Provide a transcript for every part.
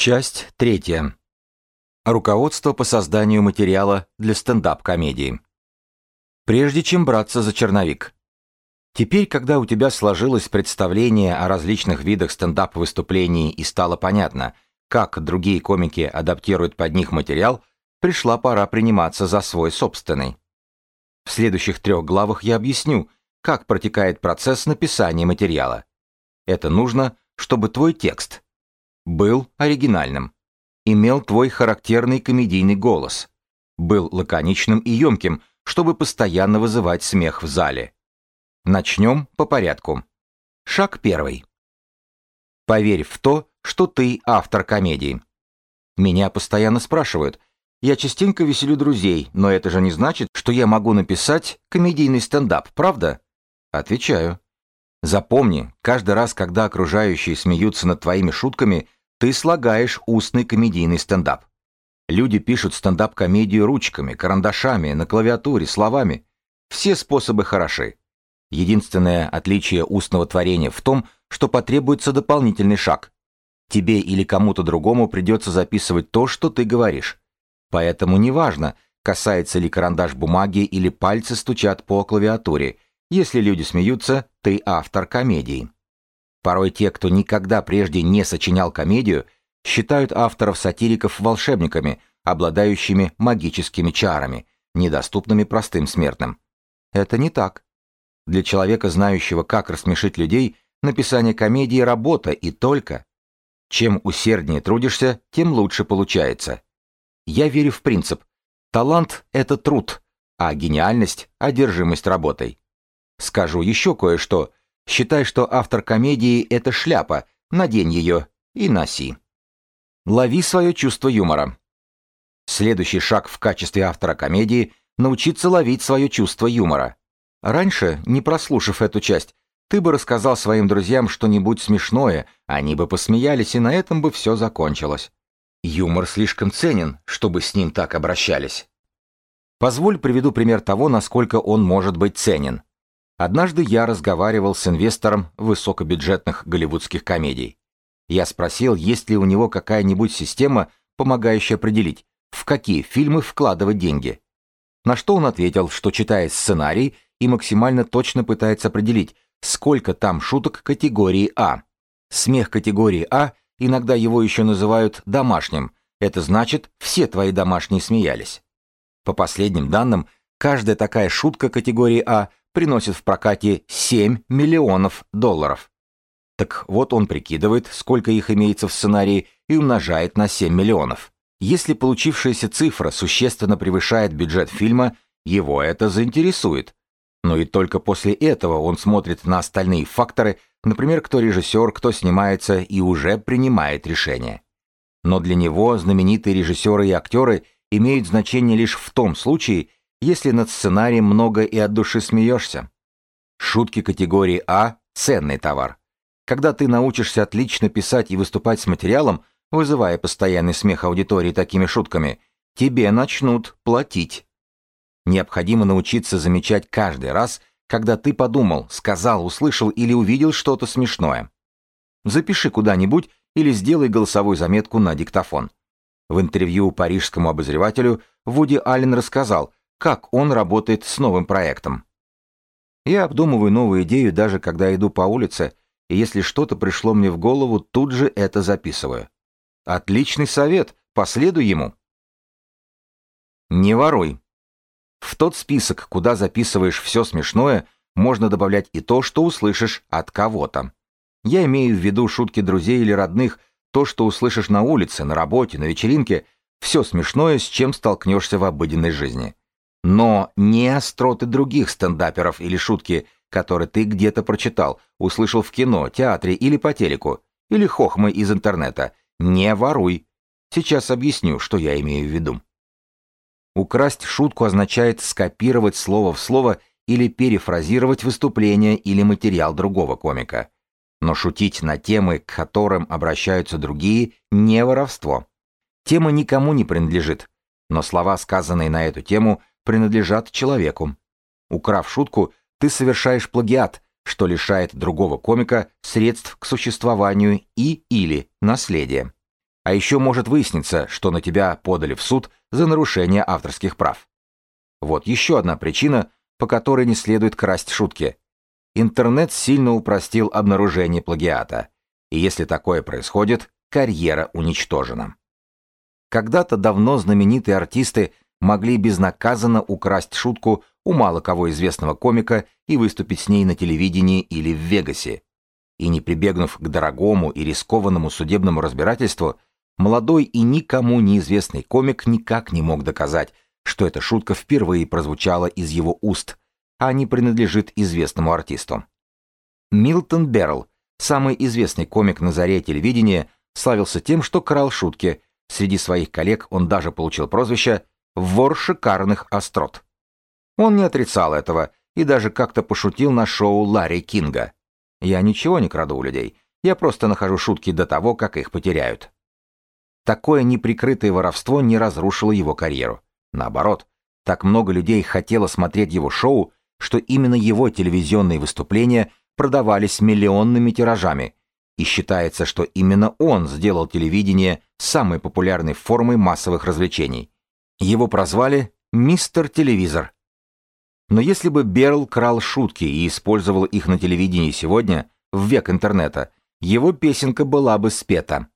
Часть третья. Руководство по созданию материала для стендап-комедии. Прежде чем браться за черновик. Теперь, когда у тебя сложилось представление о различных видах стендап-выступлений и стало понятно, как другие комики адаптируют под них материал, пришла пора приниматься за свой собственный. В следующих трех главах я объясню, как протекает процесс написания материала. Это нужно, чтобы твой текст был оригинальным, имел твой характерный комедийный голос, был лаконичным и емким, чтобы постоянно вызывать смех в зале. Начнем по порядку. Шаг первый. Поверь в то, что ты автор комедии. Меня постоянно спрашивают – я частенько веселю друзей, но это же не значит, что я могу написать комедийный стендап, правда? Отвечаю. Запомни, каждый раз, когда окружающие смеются над твоими шутками, ты слагаешь устный комедийный стендап. Люди пишут стендап-комедию ручками, карандашами, на клавиатуре, словами. Все способы хороши. Единственное отличие устного творения в том, что потребуется дополнительный шаг. Тебе или кому-то другому придется записывать то, что ты говоришь. Поэтому неважно, касается ли карандаш бумаги или пальцы стучат по клавиатуре. Если люди смеются, ты автор комедии. Порой те, кто никогда прежде не сочинял комедию, считают авторов-сатириков волшебниками, обладающими магическими чарами, недоступными простым смертным. Это не так. Для человека, знающего, как рассмешить людей, написание комедии – работа и только. Чем усерднее трудишься, тем лучше получается. Я верю в принцип. Талант — это труд, а гениальность — одержимость работой. Скажу еще кое-что. Считай, что автор комедии — это шляпа, надень ее и носи. Лови свое чувство юмора. Следующий шаг в качестве автора комедии — научиться ловить свое чувство юмора. Раньше, не прослушав эту часть, ты бы рассказал своим друзьям что-нибудь смешное, они бы посмеялись, и на этом бы все закончилось. Юмор слишком ценен, чтобы с ним так обращались. Позволь приведу пример того, насколько он может быть ценен. Однажды я разговаривал с инвестором высокобюджетных голливудских комедий. Я спросил, есть ли у него какая-нибудь система, помогающая определить, в какие фильмы вкладывать деньги. На что он ответил, что читает сценарий и максимально точно пытается определить, сколько там шуток категории А. Смех категории А Иногда его еще называют домашним. Это значит, все твои домашние смеялись. По последним данным, каждая такая шутка категории А приносит в прокате 7 миллионов долларов. Так вот он прикидывает, сколько их имеется в сценарии и умножает на 7 миллионов. Если получившаяся цифра существенно превышает бюджет фильма, его это заинтересует. Но и только после этого он смотрит на остальные факторы – Например, кто режиссер, кто снимается и уже принимает решение. Но для него знаменитые режиссеры и актеры имеют значение лишь в том случае, если над сценарием много и от души смеешься. Шутки категории А – ценный товар. Когда ты научишься отлично писать и выступать с материалом, вызывая постоянный смех аудитории такими шутками, тебе начнут платить. Необходимо научиться замечать каждый раз, когда ты подумал, сказал, услышал или увидел что-то смешное. Запиши куда-нибудь или сделай голосовую заметку на диктофон. В интервью парижскому обозревателю Вуди Аллен рассказал, как он работает с новым проектом. Я обдумываю новую идею даже когда иду по улице, и если что-то пришло мне в голову, тут же это записываю. Отличный совет, последуй ему. Не воруй. В тот список, куда записываешь все смешное, можно добавлять и то, что услышишь от кого-то. Я имею в виду шутки друзей или родных, то, что услышишь на улице, на работе, на вечеринке, все смешное, с чем столкнешься в обыденной жизни. Но не остроты других стендаперов или шутки, которые ты где-то прочитал, услышал в кино, театре или по телеку, или хохмы из интернета. Не воруй. Сейчас объясню, что я имею в виду. Украсть шутку означает скопировать слово в слово или перефразировать выступление или материал другого комика. Но шутить на темы, к которым обращаются другие, не воровство. Тема никому не принадлежит, но слова, сказанные на эту тему, принадлежат человеку. Украв шутку, ты совершаешь плагиат, что лишает другого комика средств к существованию и или наследия. А еще может выясниться, что на тебя подали в суд за нарушение авторских прав. Вот еще одна причина, по которой не следует красть шутки. Интернет сильно упростил обнаружение плагиата, и если такое происходит, карьера уничтожена. Когда-то давно знаменитые артисты могли безнаказанно украсть шутку у мало кого известного комика и выступить с ней на телевидении или в Вегасе. И не прибегнув к дорогому и рискованному судебному разбирательству, молодой и никому неизвестный комик никак не мог доказать, что эта шутка впервые прозвучала из его уст, а не принадлежит известному артисту. Милтон Берл, самый известный комик на заре телевидения, славился тем, что крал шутки. Среди своих коллег он даже получил прозвище «вор шикарных острот». Он не отрицал этого и даже как-то пошутил на шоу Ларри Кинга. «Я ничего не краду у людей, я просто нахожу шутки до того, как их потеряют». Такое неприкрытое воровство не разрушило его карьеру. Наоборот, так много людей хотело смотреть его шоу, что именно его телевизионные выступления продавались миллионными тиражами, и считается, что именно он сделал телевидение самой популярной формой массовых развлечений. Его прозвали «Мистер Телевизор». Но если бы Берл крал шутки и использовал их на телевидении сегодня, в век интернета, его песенка была бы спета.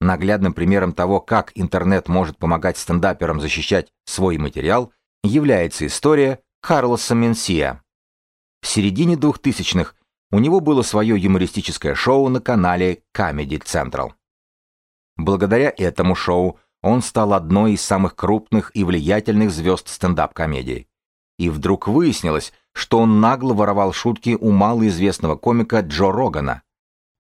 Наглядным примером того, как интернет может помогать стендаперам защищать свой материал, является история Карлоса Менсия. В середине 2000-х у него было свое юмористическое шоу на канале Comedy Central. Благодаря этому шоу он стал одной из самых крупных и влиятельных звезд стендап-комедии. И вдруг выяснилось, что он нагло воровал шутки у малоизвестного комика Джо Рогана.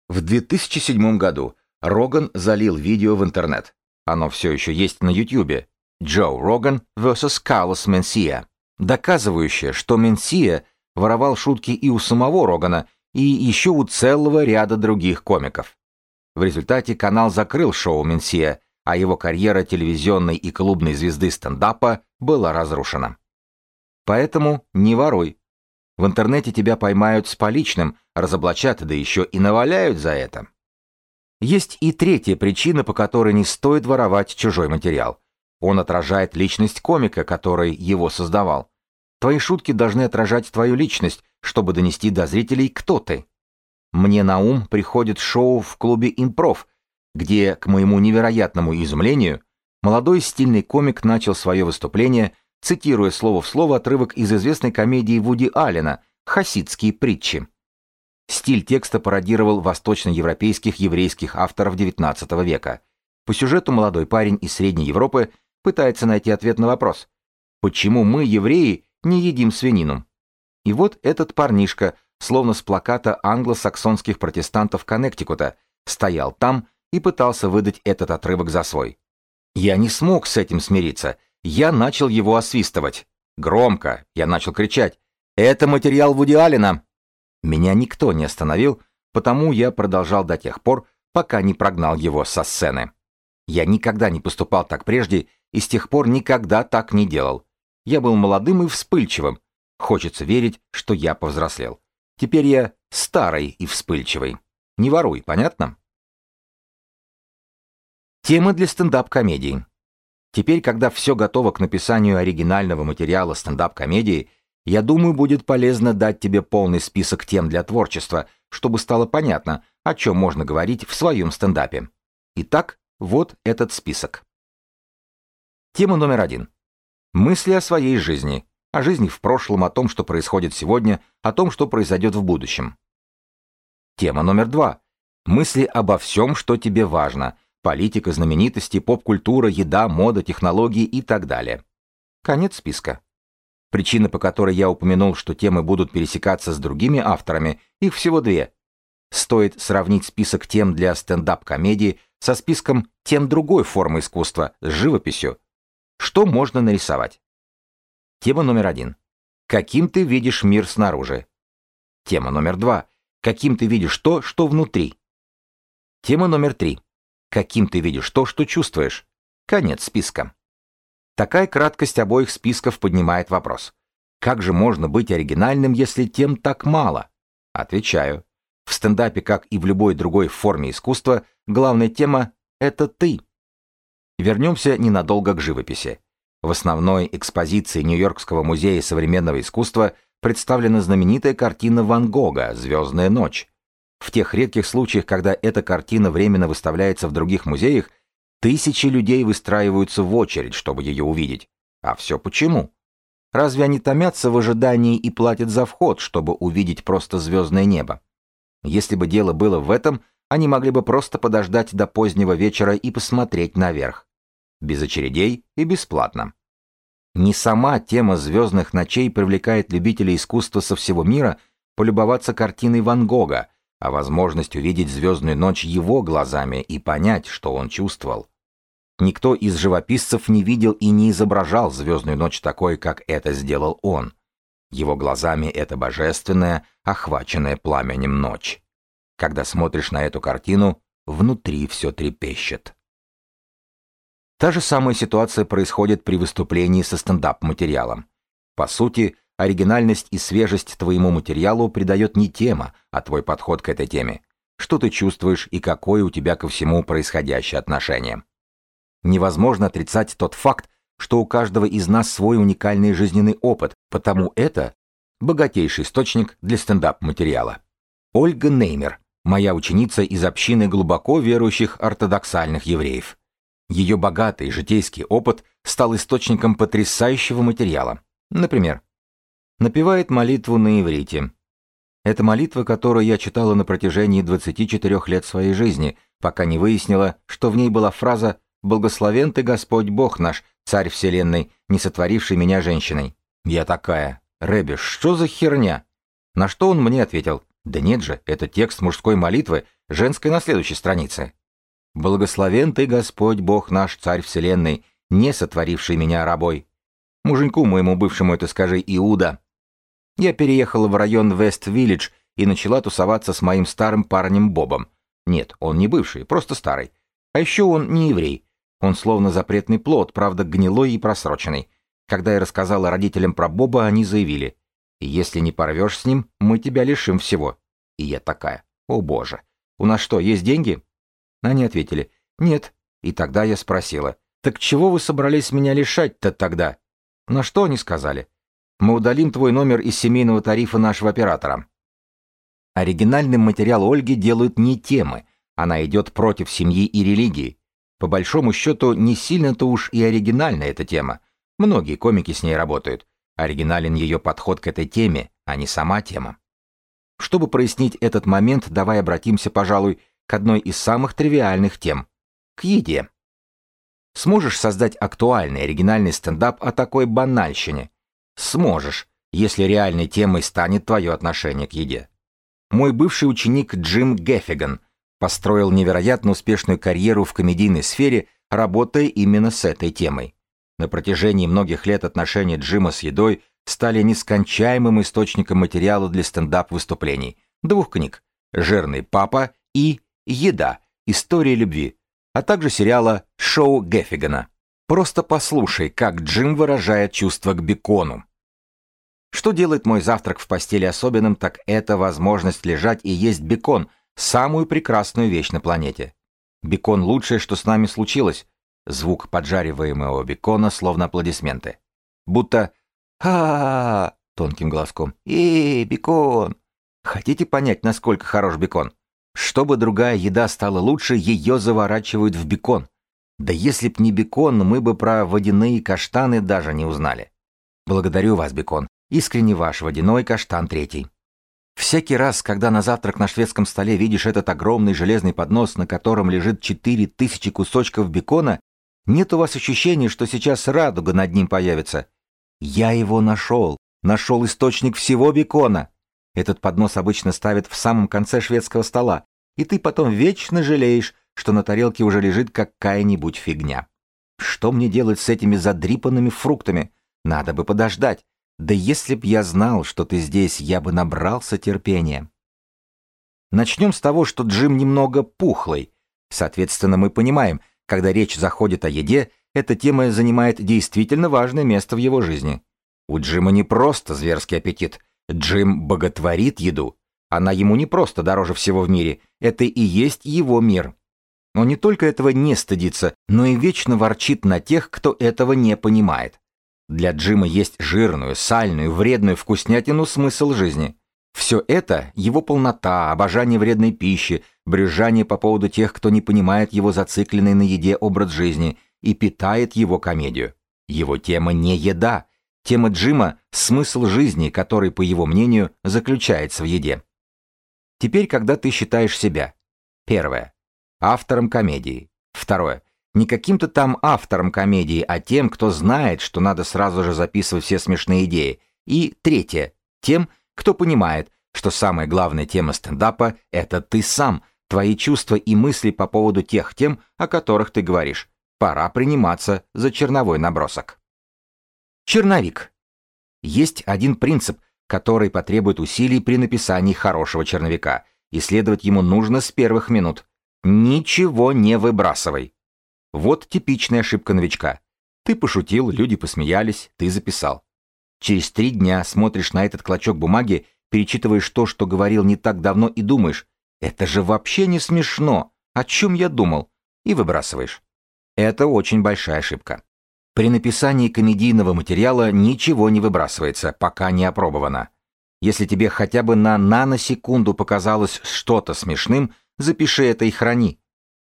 В 2007 году Роган залил видео в интернет. Оно все еще есть на YouTube. Джо Роган vs. Карлос Менсия, доказывающее, что Менсия воровал шутки и у самого Рогана, и еще у целого ряда других комиков. В результате канал закрыл шоу Менсия, а его карьера телевизионной и клубной звезды стендапа была разрушена. Поэтому не воруй. В интернете тебя поймают с поличным, разоблачат, да еще и наваляют за это. Есть и третья причина, по которой не стоит воровать чужой материал. Он отражает личность комика, который его создавал. Твои шутки должны отражать твою личность, чтобы донести до зрителей, кто ты. Мне на ум приходит шоу в клубе «Импров», где, к моему невероятному изумлению, молодой стильный комик начал свое выступление, цитируя слово в слово отрывок из известной комедии Вуди Аллена «Хасидские притчи». Стиль текста пародировал восточноевропейских еврейских авторов XIX века. По сюжету молодой парень из Средней Европы пытается найти ответ на вопрос «Почему мы, евреи, не едим свинину?» И вот этот парнишка, словно с плаката англосаксонских протестантов Коннектикута, стоял там и пытался выдать этот отрывок за свой. Я не смог с этим смириться. Я начал его освистывать. Громко. Я начал кричать. «Это материал Вуди Аллена!» Меня никто не остановил, потому я продолжал до тех пор, пока не прогнал его со сцены. Я никогда не поступал так прежде и с тех пор никогда так не делал. Я был молодым и вспыльчивым. Хочется верить, что я повзрослел. Теперь я старый и вспыльчивый. Не воруй, понятно? Темы для стендап-комедии. Теперь, когда все готово к написанию оригинального материала стендап-комедии, я думаю, будет полезно дать тебе полный список тем для творчества, чтобы стало понятно, о чем можно говорить в своем стендапе. Итак, вот этот список. Тема номер один. Мысли о своей жизни, о жизни в прошлом, о том, что происходит сегодня, о том, что произойдет в будущем. Тема номер два. Мысли обо всем, что тебе важно. Политика, знаменитости, поп-культура, еда, мода, технологии и так далее. Конец списка. Причина, по которой я упомянул, что темы будут пересекаться с другими авторами, их всего две. Стоит сравнить список тем для стендап-комедии со списком тем другой формы искусства, с живописью. Что можно нарисовать? Тема номер один. Каким ты видишь мир снаружи? Тема номер два. Каким ты видишь то, что внутри? Тема номер три. Каким ты видишь то, что чувствуешь? Конец списка. Такая краткость обоих списков поднимает вопрос. Как же можно быть оригинальным, если тем так мало? Отвечаю. В стендапе, как и в любой другой форме искусства, главная тема — это ты. Вернемся ненадолго к живописи. В основной экспозиции Нью-Йоркского музея современного искусства представлена знаменитая картина Ван Гога «Звездная ночь». В тех редких случаях, когда эта картина временно выставляется в других музеях, тысячи людей выстраиваются в очередь, чтобы ее увидеть. А все почему? Разве они томятся в ожидании и платят за вход, чтобы увидеть просто звездное небо? Если бы дело было в этом, они могли бы просто подождать до позднего вечера и посмотреть наверх. Без очередей и бесплатно. Не сама тема звездных ночей привлекает любителей искусства со всего мира полюбоваться картиной Ван Гога, а возможность увидеть звездную ночь его глазами и понять, что он чувствовал. Никто из живописцев не видел и не изображал звездную ночь такой, как это сделал он. Его глазами это божественная, охваченная пламенем ночь. Когда смотришь на эту картину, внутри все трепещет. Та же самая ситуация происходит при выступлении со стендап-материалом. По сути, оригинальность и свежесть твоему материалу придает не тема, а твой подход к этой теме. Что ты чувствуешь и какое у тебя ко всему происходящее отношение. Невозможно отрицать тот факт, что у каждого из нас свой уникальный жизненный опыт, потому это богатейший источник для стендап-материала. Ольга Неймер, моя ученица из общины глубоко верующих ортодоксальных евреев. Ее богатый житейский опыт стал источником потрясающего материала. Например, напевает молитву на иврите. Это молитва, которую я читала на протяжении 24 лет своей жизни, пока не выяснила, что в ней была фраза «Благословен ты Господь Бог наш, царь вселенной, не сотворивший меня женщиной». Я такая, Рэби, что за херня? На что он мне ответил, да нет же, это текст мужской молитвы, женской на следующей странице. «Благословен ты, Господь, Бог наш, Царь Вселенной, не сотворивший меня рабой». Муженьку моему бывшему это скажи Иуда. Я переехала в район Вест-Виллидж и начала тусоваться с моим старым парнем Бобом. Нет, он не бывший, просто старый. А еще он не еврей. Он словно запретный плод, правда гнилой и просроченный. Когда я рассказала родителям про Боба, они заявили, «Если не порвешь с ним, мы тебя лишим всего». И я такая, «О боже, у нас что, есть деньги?» Они ответили, «Нет». И тогда я спросила, «Так чего вы собрались меня лишать-то тогда?» На что они сказали, «Мы удалим твой номер из семейного тарифа нашего оператора». Оригинальный материал Ольги делают не темы, она идет против семьи и религии. По большому счету, не сильно-то уж и оригинальна эта тема. Многие комики с ней работают. Оригинален ее подход к этой теме, а не сама тема. Чтобы прояснить этот момент, давай обратимся, пожалуй, к одной из самых тривиальных тем – к еде. Сможешь создать актуальный оригинальный стендап о такой банальщине? Сможешь, если реальной темой станет твое отношение к еде. Мой бывший ученик Джим Геффиган построил невероятно успешную карьеру в комедийной сфере, работая именно с этой темой. На протяжении многих лет отношения Джима с едой стали нескончаемым источником материала для стендап-выступлений, двух книг «Жирный папа» и «Еда. История любви», а также сериала «Шоу Геффигана». Просто послушай, как Джим выражает чувство к бекону. Что делает мой завтрак в постели особенным, так это возможность лежать и есть бекон, самую прекрасную вещь на планете. Бекон лучшее, что с нами случилось, Звук поджариваемого бекона, словно аплодисменты. Будто ха тонким глазком. «Эй, бекон!» Хотите понять, насколько хорош бекон? Чтобы другая еда стала лучше, ее заворачивают в бекон. Да если б не бекон, мы бы про водяные каштаны даже не узнали. Благодарю вас, бекон. Искренне ваш водяной каштан третий. Всякий раз, когда на завтрак на шведском столе видишь этот огромный железный поднос, на котором лежит четыре тысячи кусочков бекона, нет у вас ощущения, что сейчас радуга над ним появится. Я его нашел. Нашел источник всего бекона. Этот поднос обычно ставят в самом конце шведского стола, и ты потом вечно жалеешь, что на тарелке уже лежит какая-нибудь фигня. Что мне делать с этими задрипанными фруктами? Надо бы подождать. Да если б я знал, что ты здесь, я бы набрался терпения. Начнем с того, что Джим немного пухлый. Соответственно, мы понимаем, когда речь заходит о еде, эта тема занимает действительно важное место в его жизни. У Джима не просто зверский аппетит. Джим боготворит еду. Она ему не просто дороже всего в мире. Это и есть его мир. Он не только этого не стыдится, но и вечно ворчит на тех, кто этого не понимает. Для Джима есть жирную, сальную, вредную вкуснятину смысл жизни. Все это – его полнота, обожание вредной пищи, брюзжание по поводу тех, кто не понимает его зацикленный на еде образ жизни и питает его комедию. Его тема не еда. Тема Джима – смысл жизни, который, по его мнению, заключается в еде. Теперь, когда ты считаешь себя. Первое. Автором комедии. Второе. Не каким-то там автором комедии, а тем, кто знает, что надо сразу же записывать все смешные идеи. И третье. Тем, кто понимает, что самая главная тема стендапа – это ты сам, твои чувства и мысли по поводу тех тем, о которых ты говоришь. Пора приниматься за черновой набросок. Черновик. Есть один принцип, который потребует усилий при написании хорошего черновика. Исследовать ему нужно с первых минут. Ничего не выбрасывай. Вот типичная ошибка новичка. Ты пошутил, люди посмеялись, ты записал. Через три дня смотришь на этот клочок бумаги, перечитываешь то, что говорил не так давно и думаешь, это же вообще не смешно, о чем я думал, и выбрасываешь. Это очень большая ошибка. При написании комедийного материала ничего не выбрасывается, пока не опробовано. Если тебе хотя бы на наносекунду показалось что-то смешным, запиши это и храни.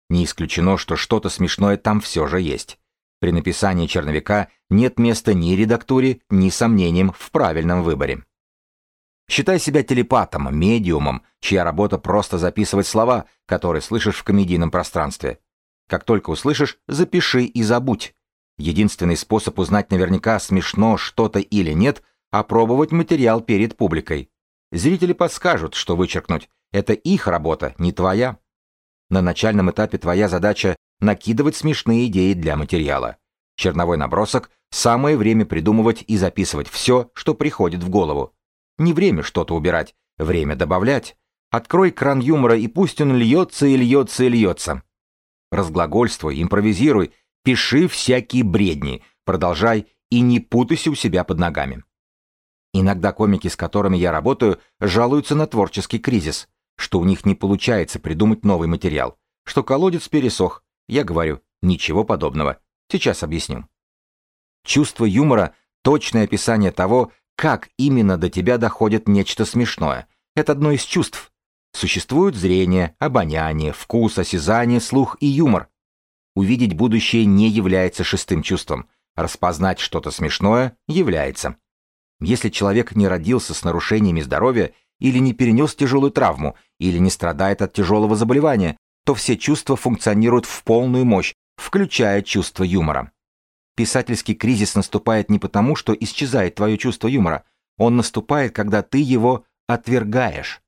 Не исключено, что что-то смешное там все же есть. При написании черновика нет места ни редактуре, ни сомнениям в правильном выборе. Считай себя телепатом, медиумом, чья работа просто записывать слова, которые слышишь в комедийном пространстве. Как только услышишь, запиши и забудь. Единственный способ узнать наверняка, смешно что-то или нет, опробовать материал перед публикой. Зрители подскажут, что вычеркнуть. Это их работа, не твоя. На начальном этапе твоя задача накидывать смешные идеи для материала. Черновой набросок – самое время придумывать и записывать все, что приходит в голову. Не время что-то убирать, время добавлять. Открой кран юмора и пусть он льется и льется и льется. Разглагольствуй, импровизируй, Пиши всякие бредни, продолжай и не путайся у себя под ногами. Иногда комики, с которыми я работаю, жалуются на творческий кризис, что у них не получается придумать новый материал, что колодец пересох. Я говорю, ничего подобного. Сейчас объясню. Чувство юмора – точное описание того, как именно до тебя доходит нечто смешное. Это одно из чувств. Существуют зрение, обоняние, вкус, осязание, слух и юмор. Увидеть будущее не является шестым чувством. Распознать что-то смешное является. Если человек не родился с нарушениями здоровья, или не перенес тяжелую травму, или не страдает от тяжелого заболевания, то все чувства функционируют в полную мощь, включая чувство юмора. Писательский кризис наступает не потому, что исчезает твое чувство юмора. Он наступает, когда ты его отвергаешь.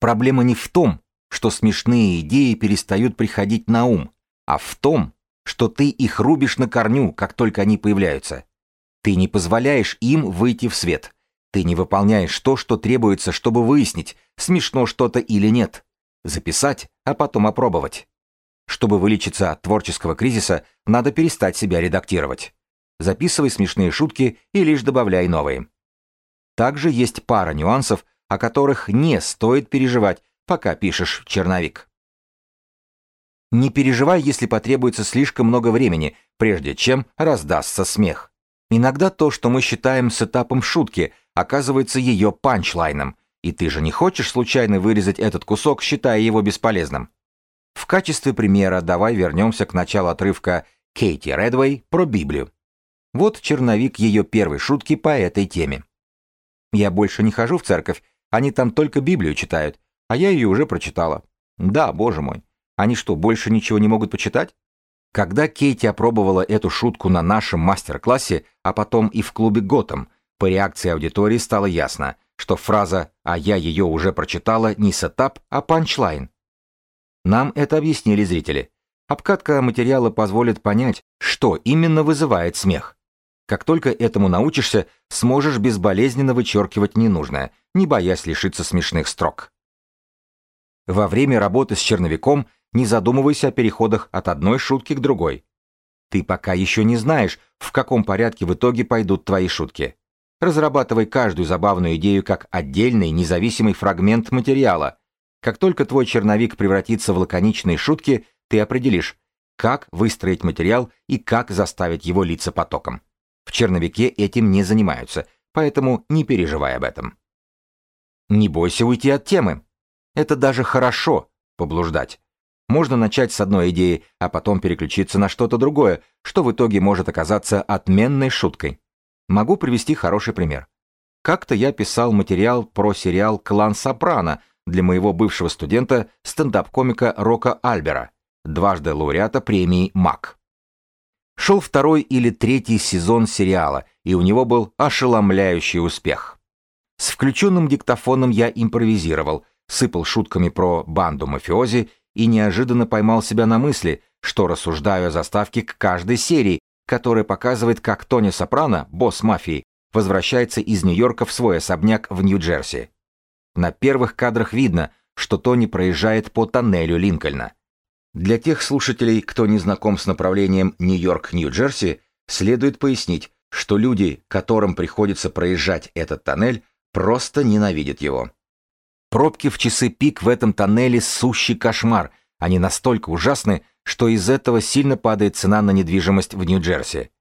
Проблема не в том, что смешные идеи перестают приходить на ум, а в том, что ты их рубишь на корню, как только они появляются. Ты не позволяешь им выйти в свет. Ты не выполняешь то, что требуется, чтобы выяснить, смешно что-то или нет. Записать, а потом опробовать. Чтобы вылечиться от творческого кризиса, надо перестать себя редактировать. Записывай смешные шутки и лишь добавляй новые. Также есть пара нюансов, о которых не стоит переживать, пока пишешь черновик. Не переживай, если потребуется слишком много времени, прежде чем раздастся смех. Иногда то, что мы считаем сетапом шутки, оказывается ее панчлайном, и ты же не хочешь случайно вырезать этот кусок, считая его бесполезным. В качестве примера давай вернемся к началу отрывка Кейти Редвей про Библию. Вот черновик ее первой шутки по этой теме. «Я больше не хожу в церковь, они там только Библию читают, а я ее уже прочитала. Да, боже мой, они что, больше ничего не могут почитать? Когда Кейти опробовала эту шутку на нашем мастер-классе, а потом и в клубе Готэм, по реакции аудитории стало ясно, что фраза «а я ее уже прочитала» не сетап, а панчлайн. Нам это объяснили зрители. Обкатка материала позволит понять, что именно вызывает смех. Как только этому научишься, сможешь безболезненно вычеркивать ненужное, не боясь лишиться смешных строк. Во время работы с черновиком не задумывайся о переходах от одной шутки к другой. Ты пока еще не знаешь, в каком порядке в итоге пойдут твои шутки. Разрабатывай каждую забавную идею как отдельный независимый фрагмент материала. Как только твой черновик превратится в лаконичные шутки, ты определишь, как выстроить материал и как заставить его литься потоком. В черновике этим не занимаются, поэтому не переживай об этом. Не бойся уйти от темы. Это даже хорошо, поблуждать. Можно начать с одной идеи, а потом переключиться на что-то другое, что в итоге может оказаться отменной шуткой. Могу привести хороший пример. Как-то я писал материал про сериал «Клан Сопрано» для моего бывшего студента, стендап-комика Рока Альбера, дважды лауреата премии МАК. Шел второй или третий сезон сериала, и у него был ошеломляющий успех. С включенным диктофоном я импровизировал, сыпал шутками про банду мафиози и неожиданно поймал себя на мысли, что рассуждаю о заставке к каждой серии, которая показывает, как Тони Сопрано, босс мафии, возвращается из Нью-Йорка в свой особняк в Нью-Джерси. На первых кадрах видно, что Тони проезжает по тоннелю Линкольна. Для тех слушателей, кто не знаком с направлением Нью-Йорк-Нью-Джерси, следует пояснить, что люди, которым приходится проезжать этот тоннель, просто ненавидят его. Пробки в часы пик в этом тоннеле сущий кошмар. Они настолько ужасны, что из этого сильно падает цена на недвижимость в Нью-Джерси.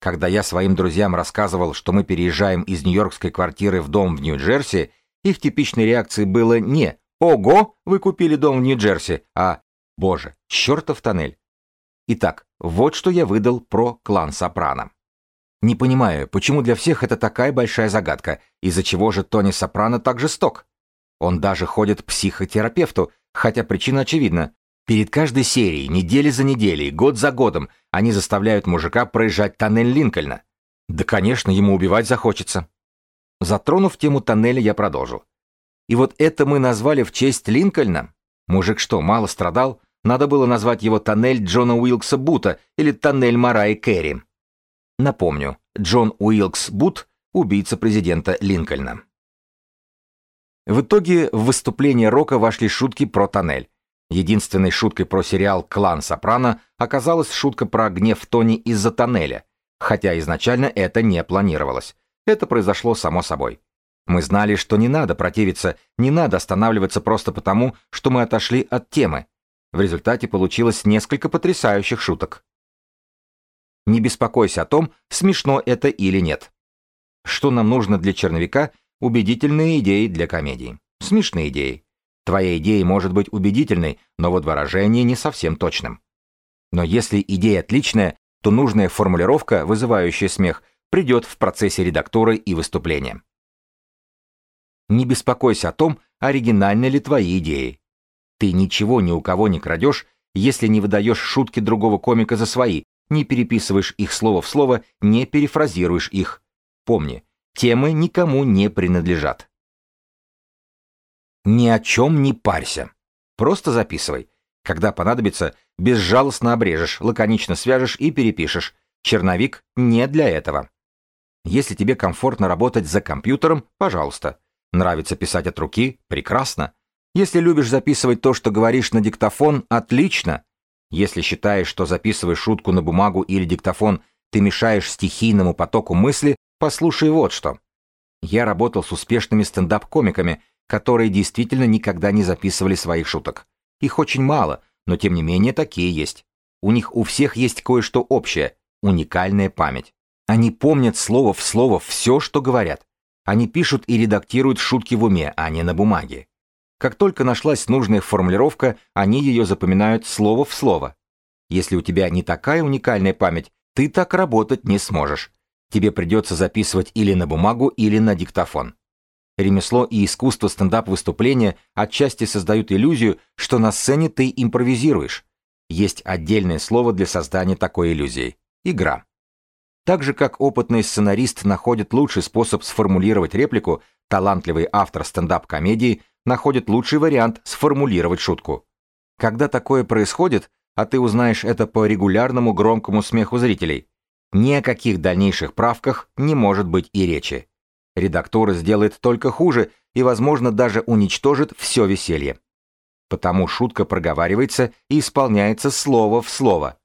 Когда я своим друзьям рассказывал, что мы переезжаем из нью-йоркской квартиры в дом в Нью-Джерси, их типичной реакцией было не «Ого, вы купили дом в Нью-Джерси», а Боже, чертов тоннель. Итак, вот что я выдал про клан Сопрано. Не понимаю, почему для всех это такая большая загадка, из-за чего же Тони Сопрано так жесток? Он даже ходит к психотерапевту, хотя причина очевидна. Перед каждой серией, недели за неделей, год за годом, они заставляют мужика проезжать тоннель Линкольна. Да, конечно, ему убивать захочется. Затронув тему тоннеля, я продолжу. И вот это мы назвали в честь Линкольна? Мужик что, мало страдал? Надо было назвать его тоннель Джона Уилкса Бута или тоннель Мараи Керри. Напомню, Джон Уилкс Бут – убийца президента Линкольна. В итоге в выступление Рока вошли шутки про тоннель. Единственной шуткой про сериал «Клан Сопрано» оказалась шутка про гнев Тони из-за тоннеля, хотя изначально это не планировалось. Это произошло само собой. Мы знали, что не надо противиться, не надо останавливаться просто потому, что мы отошли от темы. В результате получилось несколько потрясающих шуток. Не беспокойся о том, смешно это или нет. Что нам нужно для черновика? Убедительные идеи для комедии. Смешные идеи. Твоя идея может быть убедительной, но вот выражение не совсем точным. Но если идея отличная, то нужная формулировка, вызывающая смех, придет в процессе редактуры и выступления. Не беспокойся о том, оригинальны ли твои идеи. Ты ничего ни у кого не крадешь, если не выдаешь шутки другого комика за свои, не переписываешь их слово в слово, не перефразируешь их. Помни, темы никому не принадлежат. Ни о чем не парься. Просто записывай. Когда понадобится, безжалостно обрежешь, лаконично свяжешь и перепишешь. Черновик не для этого. Если тебе комфортно работать за компьютером, пожалуйста. Нравится писать от руки? Прекрасно. Если любишь записывать то, что говоришь на диктофон, отлично. Если считаешь, что записывая шутку на бумагу или диктофон, ты мешаешь стихийному потоку мысли, послушай вот что. Я работал с успешными стендап-комиками, которые действительно никогда не записывали своих шуток. Их очень мало, но тем не менее такие есть. У них у всех есть кое-что общее – уникальная память. Они помнят слово в слово все, что говорят. Они пишут и редактируют шутки в уме, а не на бумаге. Как только нашлась нужная формулировка, они ее запоминают слово в слово. Если у тебя не такая уникальная память, ты так работать не сможешь. Тебе придется записывать или на бумагу, или на диктофон. Ремесло и искусство стендап-выступления отчасти создают иллюзию, что на сцене ты импровизируешь. Есть отдельное слово для создания такой иллюзии – игра. Так же, как опытный сценарист находит лучший способ сформулировать реплику, талантливый автор стендап-комедии находит лучший вариант сформулировать шутку. Когда такое происходит, а ты узнаешь это по регулярному громкому смеху зрителей, ни о каких дальнейших правках не может быть и речи. Редактор сделает только хуже и, возможно, даже уничтожит все веселье. Потому шутка проговаривается и исполняется слово в слово.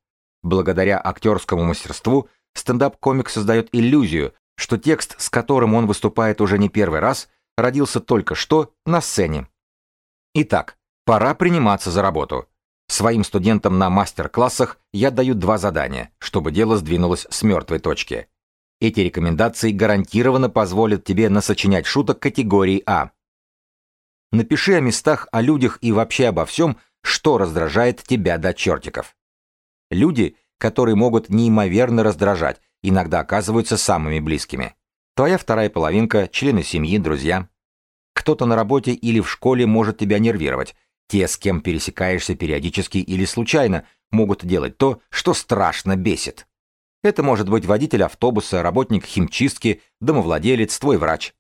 Благодаря актерскому мастерству стендап-комик создает иллюзию, что текст, с которым он выступает уже не первый раз, родился только что на сцене. Итак, пора приниматься за работу. Своим студентам на мастер-классах я даю два задания, чтобы дело сдвинулось с мертвой точки. Эти рекомендации гарантированно позволят тебе насочинять шуток категории А. Напиши о местах, о людях и вообще обо всем, что раздражает тебя до чертиков. Люди, которые могут неимоверно раздражать, иногда оказываются самыми близкими. Твоя вторая половинка, члены семьи, друзья. Кто-то на работе или в школе может тебя нервировать. Те, с кем пересекаешься периодически или случайно, могут делать то, что страшно бесит. Это может быть водитель автобуса, работник химчистки, домовладелец, твой врач.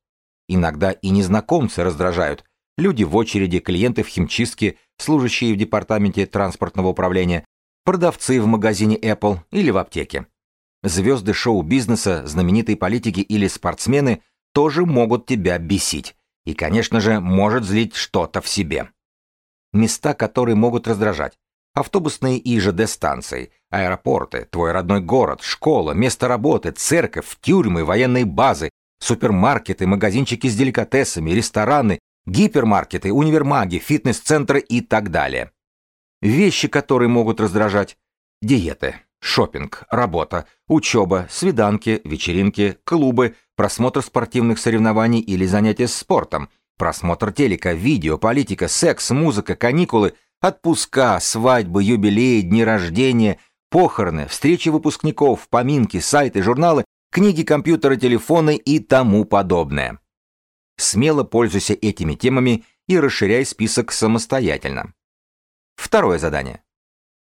Иногда и незнакомцы раздражают. Люди в очереди, клиенты в химчистке, служащие в департаменте транспортного управления, продавцы в магазине Apple или в аптеке. Звезды шоу-бизнеса, знаменитые политики или спортсмены тоже могут тебя бесить. И, конечно же, может злить что-то в себе. Места, которые могут раздражать. Автобусные и ЖД-станции, аэропорты, твой родной город, школа, место работы, церковь, тюрьмы, военные базы, супермаркеты, магазинчики с деликатесами, рестораны, гипермаркеты, универмаги, фитнес-центры и так далее. Вещи, которые могут раздражать. Диеты, шопинг, работа, учеба, свиданки, вечеринки, клубы, просмотр спортивных соревнований или занятия спортом, просмотр телека, видео, политика, секс, музыка, каникулы, отпуска, свадьбы, юбилеи, дни рождения, похороны, встречи выпускников, поминки, сайты, журналы, книги, компьютеры, телефоны и тому подобное. Смело пользуйся этими темами и расширяй список самостоятельно. Второе задание.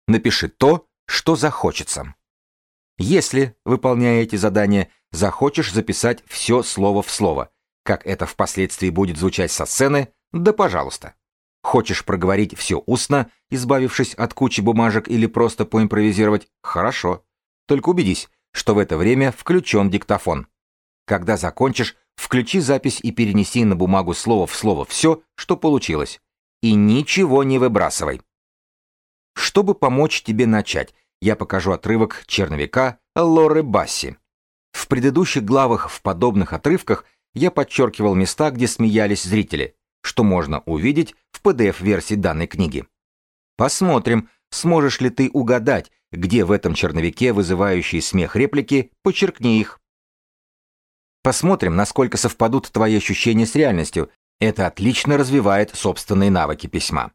Напиши то, что захочется. Если, выполняя эти задания, захочешь записать все слово в слово, как это впоследствии будет звучать со сцены, да пожалуйста. Хочешь проговорить все устно, избавившись от кучи бумажек или просто поимпровизировать? Хорошо. Только убедись, что в это время включен диктофон. Когда закончишь, включи запись и перенеси на бумагу слово в слово все, что получилось. И ничего не выбрасывай. Чтобы помочь тебе начать, я покажу отрывок черновика Лоры Басси. В предыдущих главах в подобных отрывках я подчеркивал места, где смеялись зрители, что можно увидеть в PDF-версии данной книги. Посмотрим, сможешь ли ты угадать, где в этом черновике вызывающие смех реплики, подчеркни их. Посмотрим, насколько совпадут твои ощущения с реальностью. Это отлично развивает собственные навыки письма.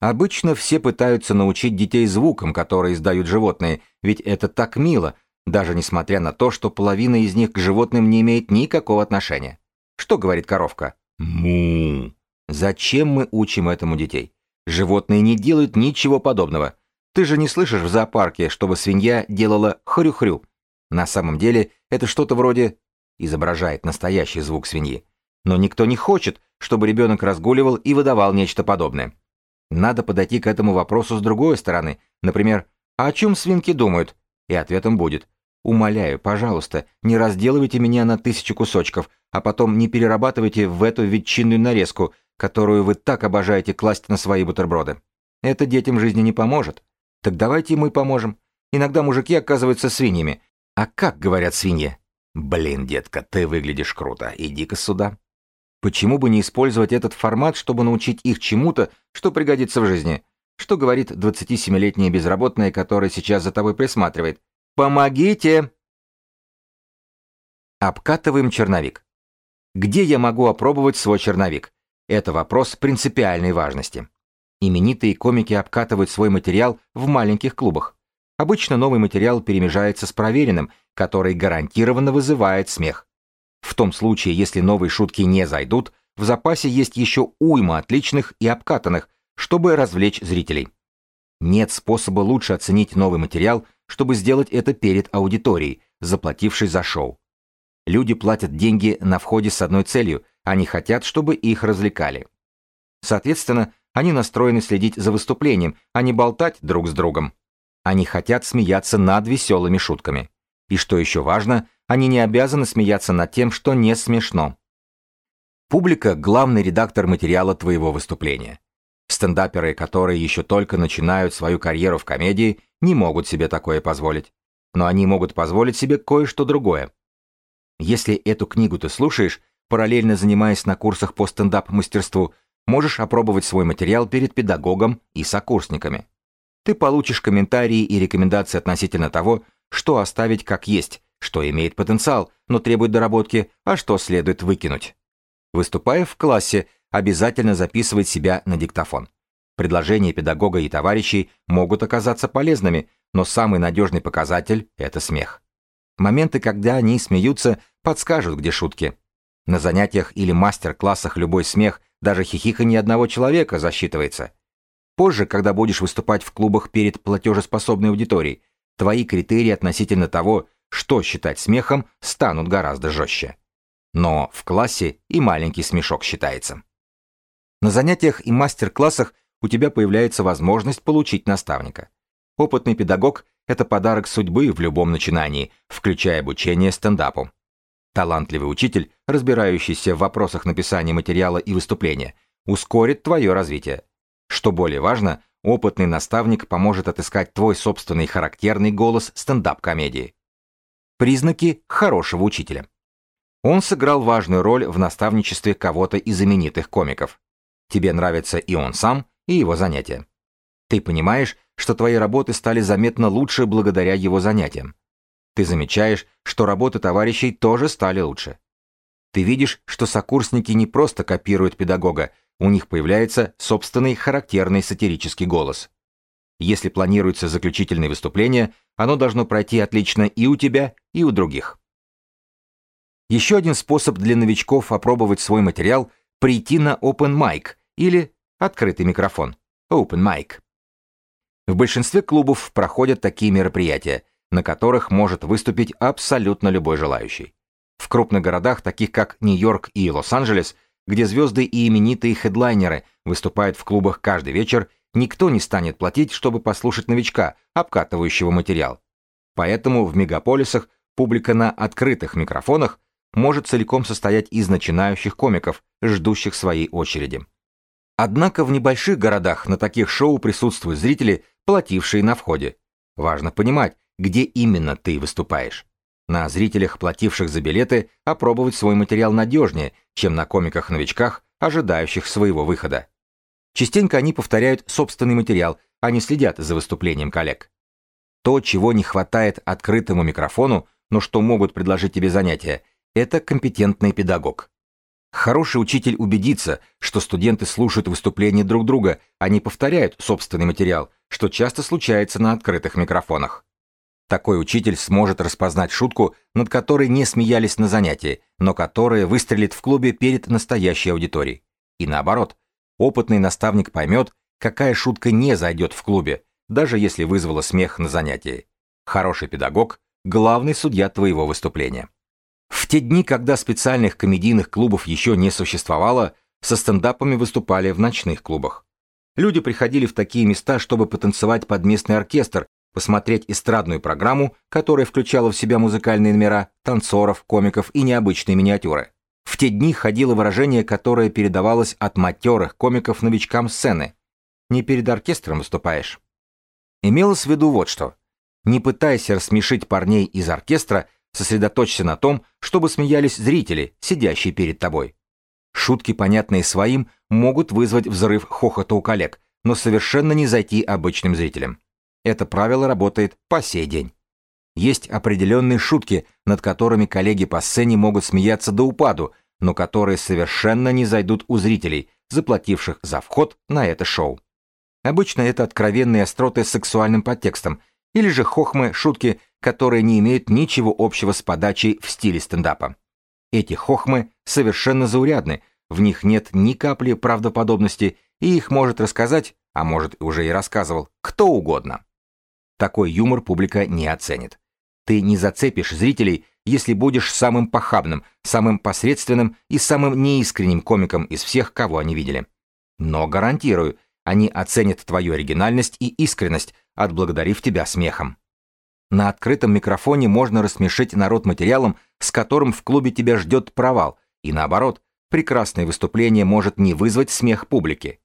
Обычно все пытаются научить детей звукам, которые издают животные, ведь это так мило, даже несмотря на то, что половина из них к животным не имеет никакого отношения. Что говорит коровка? Му. Зачем мы учим этому детей? Животные не делают ничего подобного. Ты же не слышишь в зоопарке, чтобы свинья делала хрю-хрю. На самом деле это что-то вроде изображает настоящий звук свиньи. Но никто не хочет, чтобы ребенок разгуливал и выдавал нечто подобное. Надо подойти к этому вопросу с другой стороны. Например, «А о чем свинки думают? И ответом будет «Умоляю, пожалуйста, не разделывайте меня на тысячу кусочков, а потом не перерабатывайте в эту ветчинную нарезку, которую вы так обожаете класть на свои бутерброды. Это детям жизни не поможет. Так давайте мы поможем. Иногда мужики оказываются свиньями. А как говорят свиньи? Блин, детка, ты выглядишь круто. Иди-ка сюда. Почему бы не использовать этот формат, чтобы научить их чему-то, что пригодится в жизни? Что говорит 27-летняя безработная, которая сейчас за тобой присматривает? «Помогите!» Обкатываем черновик. Где я могу опробовать свой черновик? Это вопрос принципиальной важности. Именитые комики обкатывают свой материал в маленьких клубах. Обычно новый материал перемежается с проверенным, который гарантированно вызывает смех. В том случае, если новые шутки не зайдут, в запасе есть еще уйма отличных и обкатанных, чтобы развлечь зрителей. Нет способа лучше оценить новый материал, чтобы сделать это перед аудиторией, заплатившей за шоу. Люди платят деньги на входе с одной целью, они хотят, чтобы их развлекали. Соответственно, они настроены следить за выступлением, а не болтать друг с другом. Они хотят смеяться над веселыми шутками. И что еще важно, они не обязаны смеяться над тем, что не смешно. Публика – главный редактор материала твоего выступления. Стендаперы, которые еще только начинают свою карьеру в комедии, не могут себе такое позволить. Но они могут позволить себе кое-что другое. Если эту книгу ты слушаешь, параллельно занимаясь на курсах по стендап-мастерству, можешь опробовать свой материал перед педагогом и сокурсниками. Ты получишь комментарии и рекомендации относительно того, что оставить как есть, что имеет потенциал, но требует доработки, а что следует выкинуть. Выступая в классе, обязательно записывать себя на диктофон. Предложения педагога и товарищей могут оказаться полезными, но самый надежный показатель – это смех. Моменты, когда они смеются, подскажут, где шутки. На занятиях или мастер-классах любой смех, даже хихиканье одного человека засчитывается. Позже, когда будешь выступать в клубах перед платежеспособной аудиторией, твои критерии относительно того, что считать смехом, станут гораздо жестче. Но в классе и маленький смешок считается. На занятиях и мастер-классах у тебя появляется возможность получить наставника. Опытный педагог – это подарок судьбы в любом начинании, включая обучение стендапу. Талантливый учитель, разбирающийся в вопросах написания материала и выступления, ускорит твое развитие. Что более важно, опытный наставник поможет отыскать твой собственный характерный голос стендап-комедии. Признаки хорошего учителя. Он сыграл важную роль в наставничестве кого-то из знаменитых комиков. Тебе нравится и он сам, и его занятия. Ты понимаешь, что твои работы стали заметно лучше благодаря его занятиям. Ты замечаешь, что работы товарищей тоже стали лучше. Ты видишь, что сокурсники не просто копируют педагога, у них появляется собственный характерный сатирический голос. Если планируется заключительное выступление, оно должно пройти отлично и у тебя, и у других. Еще один способ для новичков опробовать свой материал – прийти на open mic или открытый микрофон – open mic. В большинстве клубов проходят такие мероприятия, на которых может выступить абсолютно любой желающий. В крупных городах, таких как Нью-Йорк и Лос-Анджелес, где звезды и именитые хедлайнеры выступают в клубах каждый вечер, никто не станет платить, чтобы послушать новичка, обкатывающего материал. Поэтому в мегаполисах публика на открытых микрофонах может целиком состоять из начинающих комиков, ждущих своей очереди. Однако в небольших городах на таких шоу присутствуют зрители, платившие на входе. Важно понимать, где именно ты выступаешь. На зрителях, плативших за билеты, опробовать свой материал надежнее, чем на комиках-новичках, ожидающих своего выхода. Частенько они повторяют собственный материал, а не следят за выступлением коллег. То, чего не хватает открытому микрофону, но что могут предложить тебе занятия, это компетентный педагог. Хороший учитель убедится, что студенты слушают выступления друг друга, а не повторяют собственный материал, что часто случается на открытых микрофонах. Такой учитель сможет распознать шутку, над которой не смеялись на занятии, но которая выстрелит в клубе перед настоящей аудиторией. И наоборот, опытный наставник поймет, какая шутка не зайдет в клубе, даже если вызвала смех на занятии. Хороший педагог – главный судья твоего выступления. В те дни, когда специальных комедийных клубов еще не существовало, со стендапами выступали в ночных клубах. Люди приходили в такие места, чтобы потанцевать под местный оркестр, посмотреть эстрадную программу, которая включала в себя музыкальные номера, танцоров, комиков и необычные миниатюры. В те дни ходило выражение, которое передавалось от матерых комиков новичкам сцены. «Не перед оркестром выступаешь». Имелось в виду вот что. Не пытайся рассмешить парней из оркестра, Сосредоточься на том, чтобы смеялись зрители, сидящие перед тобой. Шутки, понятные своим, могут вызвать взрыв хохота у коллег, но совершенно не зайти обычным зрителям. Это правило работает по сей день. Есть определенные шутки, над которыми коллеги по сцене могут смеяться до упаду, но которые совершенно не зайдут у зрителей, заплативших за вход на это шоу. Обычно это откровенные остроты с сексуальным подтекстом, или же хохмы, шутки, которые не имеют ничего общего с подачей в стиле стендапа. Эти хохмы совершенно заурядны, в них нет ни капли правдоподобности, и их может рассказать, а может уже и рассказывал, кто угодно. Такой юмор публика не оценит. Ты не зацепишь зрителей, если будешь самым похабным, самым посредственным и самым неискренним комиком из всех, кого они видели. Но гарантирую, они оценят твою оригинальность и искренность, отблагодарив тебя смехом. На открытом микрофоне можно рассмешить народ материалом, с которым в клубе тебя ждет провал, и наоборот, прекрасное выступление может не вызвать смех публики.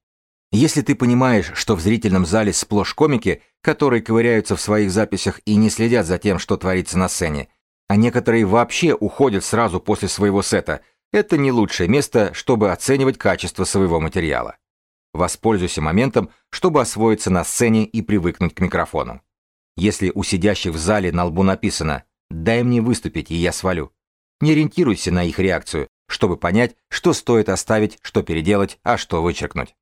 Если ты понимаешь, что в зрительном зале сплошь комики, которые ковыряются в своих записях и не следят за тем, что творится на сцене, а некоторые вообще уходят сразу после своего сета, это не лучшее место, чтобы оценивать качество своего материала. Воспользуйся моментом, чтобы освоиться на сцене и привыкнуть к микрофону. Если у сидящих в зале на лбу написано «дай мне выступить, и я свалю», не ориентируйся на их реакцию, чтобы понять, что стоит оставить, что переделать, а что вычеркнуть.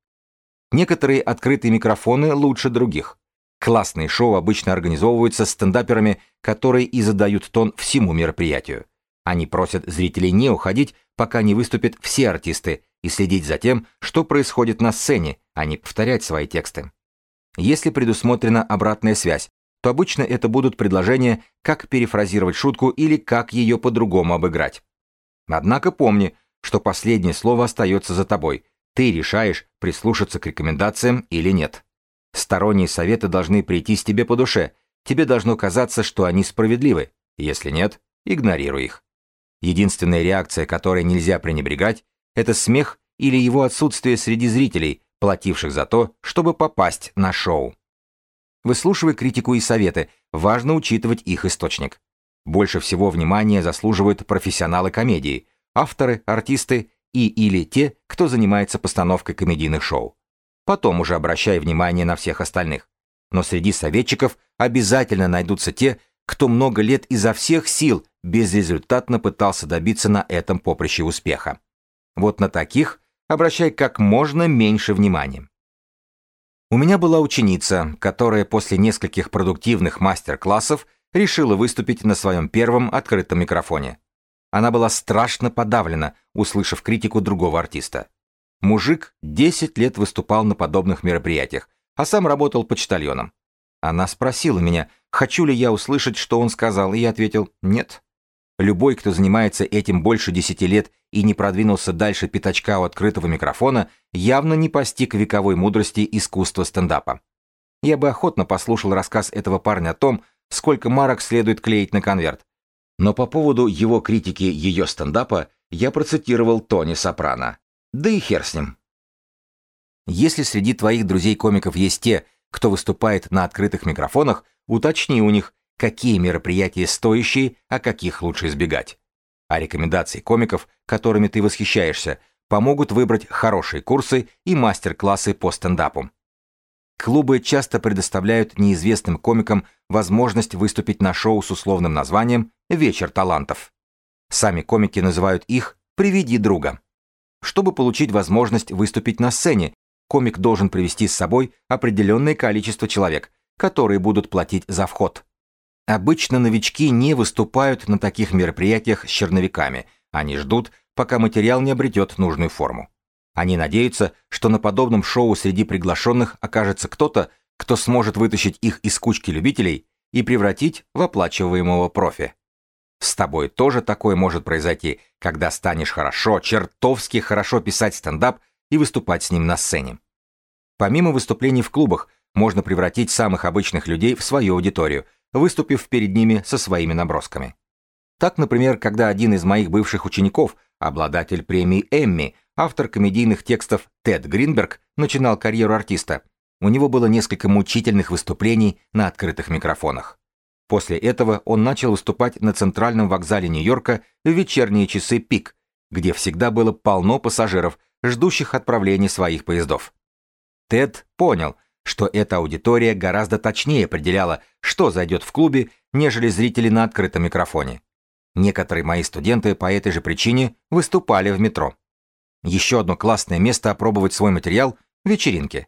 Некоторые открытые микрофоны лучше других. Классные шоу обычно организовываются стендаперами, которые и задают тон всему мероприятию. Они просят зрителей не уходить, пока не выступят все артисты, и следить за тем, что происходит на сцене, а не повторять свои тексты. Если предусмотрена обратная связь, то обычно это будут предложения, как перефразировать шутку или как ее по-другому обыграть. Однако помни, что последнее слово остается за тобой. Ты решаешь, прислушаться к рекомендациям или нет. Сторонние советы должны прийти с тебе по душе. Тебе должно казаться, что они справедливы. Если нет, игнорируй их. Единственная реакция, которой нельзя пренебрегать, это смех или его отсутствие среди зрителей, плативших за то, чтобы попасть на шоу. Выслушивая критику и советы, важно учитывать их источник. Больше всего внимания заслуживают профессионалы комедии, авторы, артисты и или те, кто занимается постановкой комедийных шоу. Потом уже обращай внимание на всех остальных. Но среди советчиков обязательно найдутся те, кто много лет изо всех сил безрезультатно пытался добиться на этом поприще успеха. Вот на таких обращай как можно меньше внимания. У меня была ученица, которая после нескольких продуктивных мастер-классов решила выступить на своем первом открытом микрофоне. Она была страшно подавлена, услышав критику другого артиста. Мужик 10 лет выступал на подобных мероприятиях, а сам работал почтальоном. Она спросила меня, хочу ли я услышать, что он сказал, и я ответил «нет». Любой, кто занимается этим больше десяти лет и не продвинулся дальше пятачка у открытого микрофона, явно не постиг вековой мудрости искусства стендапа. Я бы охотно послушал рассказ этого парня о том, сколько марок следует клеить на конверт. Но по поводу его критики ее стендапа я процитировал Тони Сопрано. Да и хер с ним. Если среди твоих друзей-комиков есть те, кто выступает на открытых микрофонах, уточни у них, какие мероприятия стоящие, а каких лучше избегать. А рекомендации комиков, которыми ты восхищаешься, помогут выбрать хорошие курсы и мастер-классы по стендапу. Клубы часто предоставляют неизвестным комикам возможность выступить на шоу с условным названием «Вечер талантов». Сами комики называют их «Приведи друга». Чтобы получить возможность выступить на сцене, комик должен привести с собой определенное количество человек, которые будут платить за вход. Обычно новички не выступают на таких мероприятиях с черновиками, они ждут, пока материал не обретет нужную форму. Они надеются, что на подобном шоу среди приглашенных окажется кто-то, кто сможет вытащить их из кучки любителей и превратить в оплачиваемого профи. С тобой тоже такое может произойти, когда станешь хорошо, чертовски хорошо писать стендап и выступать с ним на сцене. Помимо выступлений в клубах, можно превратить самых обычных людей в свою аудиторию – выступив перед ними со своими набросками. Так, например, когда один из моих бывших учеников, обладатель премии Эмми, автор комедийных текстов Тед Гринберг, начинал карьеру артиста, у него было несколько мучительных выступлений на открытых микрофонах. После этого он начал выступать на центральном вокзале Нью-Йорка в вечерние часы пик, где всегда было полно пассажиров, ждущих отправления своих поездов. Тед понял – что эта аудитория гораздо точнее определяла, что зайдет в клубе, нежели зрители на открытом микрофоне. Некоторые мои студенты по этой же причине выступали в метро. Еще одно классное место опробовать свой материал – вечеринки.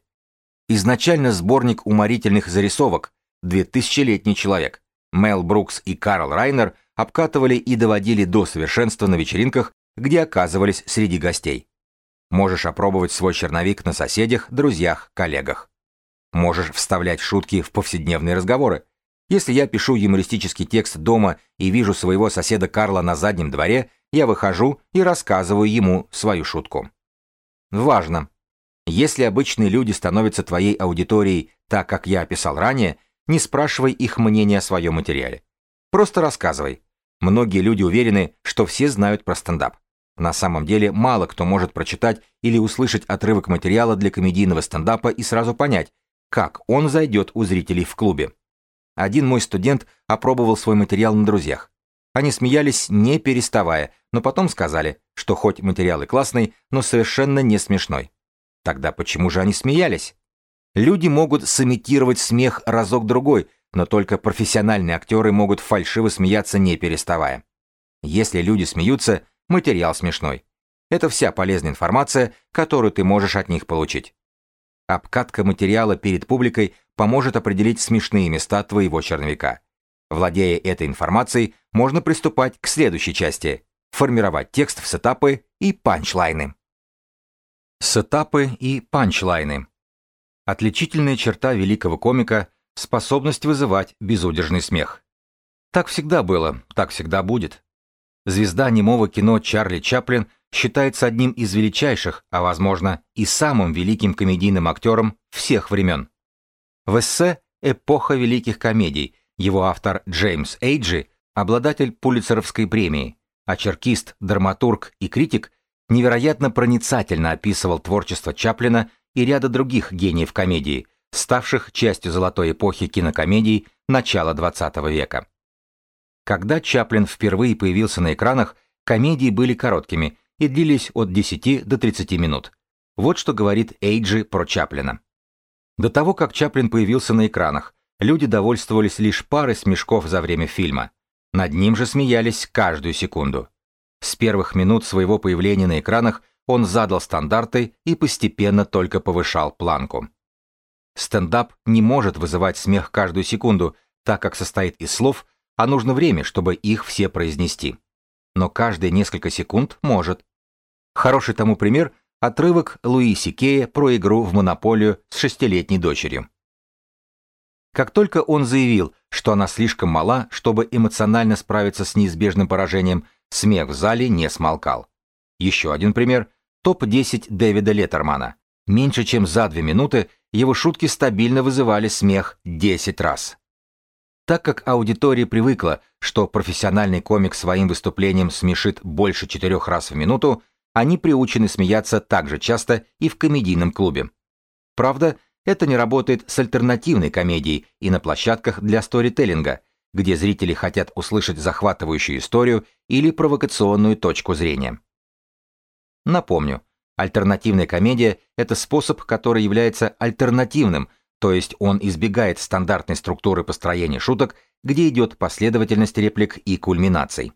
Изначально сборник уморительных зарисовок «2000-летний человек». Мел Брукс и Карл Райнер обкатывали и доводили до совершенства на вечеринках, где оказывались среди гостей. Можешь опробовать свой черновик на соседях, друзьях, коллегах. Можешь вставлять шутки в повседневные разговоры. Если я пишу юмористический текст дома и вижу своего соседа Карла на заднем дворе, я выхожу и рассказываю ему свою шутку. Важно. Если обычные люди становятся твоей аудиторией, так как я описал ранее, не спрашивай их мнения о своем материале. Просто рассказывай. Многие люди уверены, что все знают про стендап. На самом деле мало кто может прочитать или услышать отрывок материала для комедийного стендапа и сразу понять, как он зайдет у зрителей в клубе. Один мой студент опробовал свой материал на друзьях. Они смеялись не переставая, но потом сказали, что хоть материал и классный, но совершенно не смешной. Тогда почему же они смеялись? Люди могут сымитировать смех разок-другой, но только профессиональные актеры могут фальшиво смеяться не переставая. Если люди смеются, материал смешной. Это вся полезная информация, которую ты можешь от них получить. Обкатка материала перед публикой поможет определить смешные места твоего черновика. Владея этой информацией, можно приступать к следующей части – формировать текст в сетапы и панчлайны. Сетапы и панчлайны. Отличительная черта великого комика – способность вызывать безудержный смех. Так всегда было, так всегда будет. Звезда немого кино Чарли Чаплин считается одним из величайших, а возможно и самым великим комедийным актером всех времен. В эссе «Эпоха великих комедий» его автор Джеймс Эйджи, обладатель Пулитцеровской премии, а черкист, драматург и критик невероятно проницательно описывал творчество Чаплина и ряда других гениев комедии, ставших частью золотой эпохи кинокомедий начала XX века. Когда Чаплин впервые появился на экранах, комедии были короткими и длились от 10 до 30 минут. Вот что говорит Эйджи про Чаплина. До того, как Чаплин появился на экранах, люди довольствовались лишь парой смешков за время фильма. Над ним же смеялись каждую секунду. С первых минут своего появления на экранах он задал стандарты и постепенно только повышал планку. Стендап не может вызывать смех каждую секунду, так как состоит из слов, а нужно время, чтобы их все произнести. Но каждые несколько секунд может. Хороший тому пример Отрывок Луи Сикея про игру в монополию с шестилетней дочерью. Как только он заявил, что она слишком мала, чтобы эмоционально справиться с неизбежным поражением, смех в зале не смолкал. Еще один пример – топ-10 Дэвида Леттермана. Меньше чем за две минуты его шутки стабильно вызывали смех 10 раз. Так как аудитория привыкла, что профессиональный комик своим выступлением смешит больше четырех раз в минуту, они приучены смеяться так же часто и в комедийном клубе. Правда, это не работает с альтернативной комедией и на площадках для сторителлинга, где зрители хотят услышать захватывающую историю или провокационную точку зрения. Напомню, альтернативная комедия – это способ, который является альтернативным, то есть он избегает стандартной структуры построения шуток, где идет последовательность реплик и кульминаций.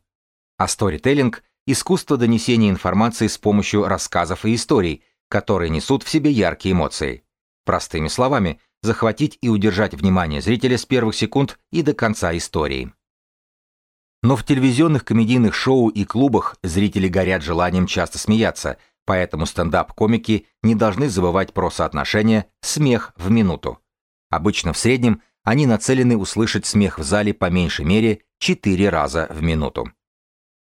А сторителлинг искусство донесения информации с помощью рассказов и историй, которые несут в себе яркие эмоции. Простыми словами, захватить и удержать внимание зрителя с первых секунд и до конца истории. Но в телевизионных комедийных шоу и клубах зрители горят желанием часто смеяться, поэтому стендап-комики не должны забывать про соотношение смех в минуту. Обычно в среднем они нацелены услышать смех в зале по меньшей мере 4 раза в минуту.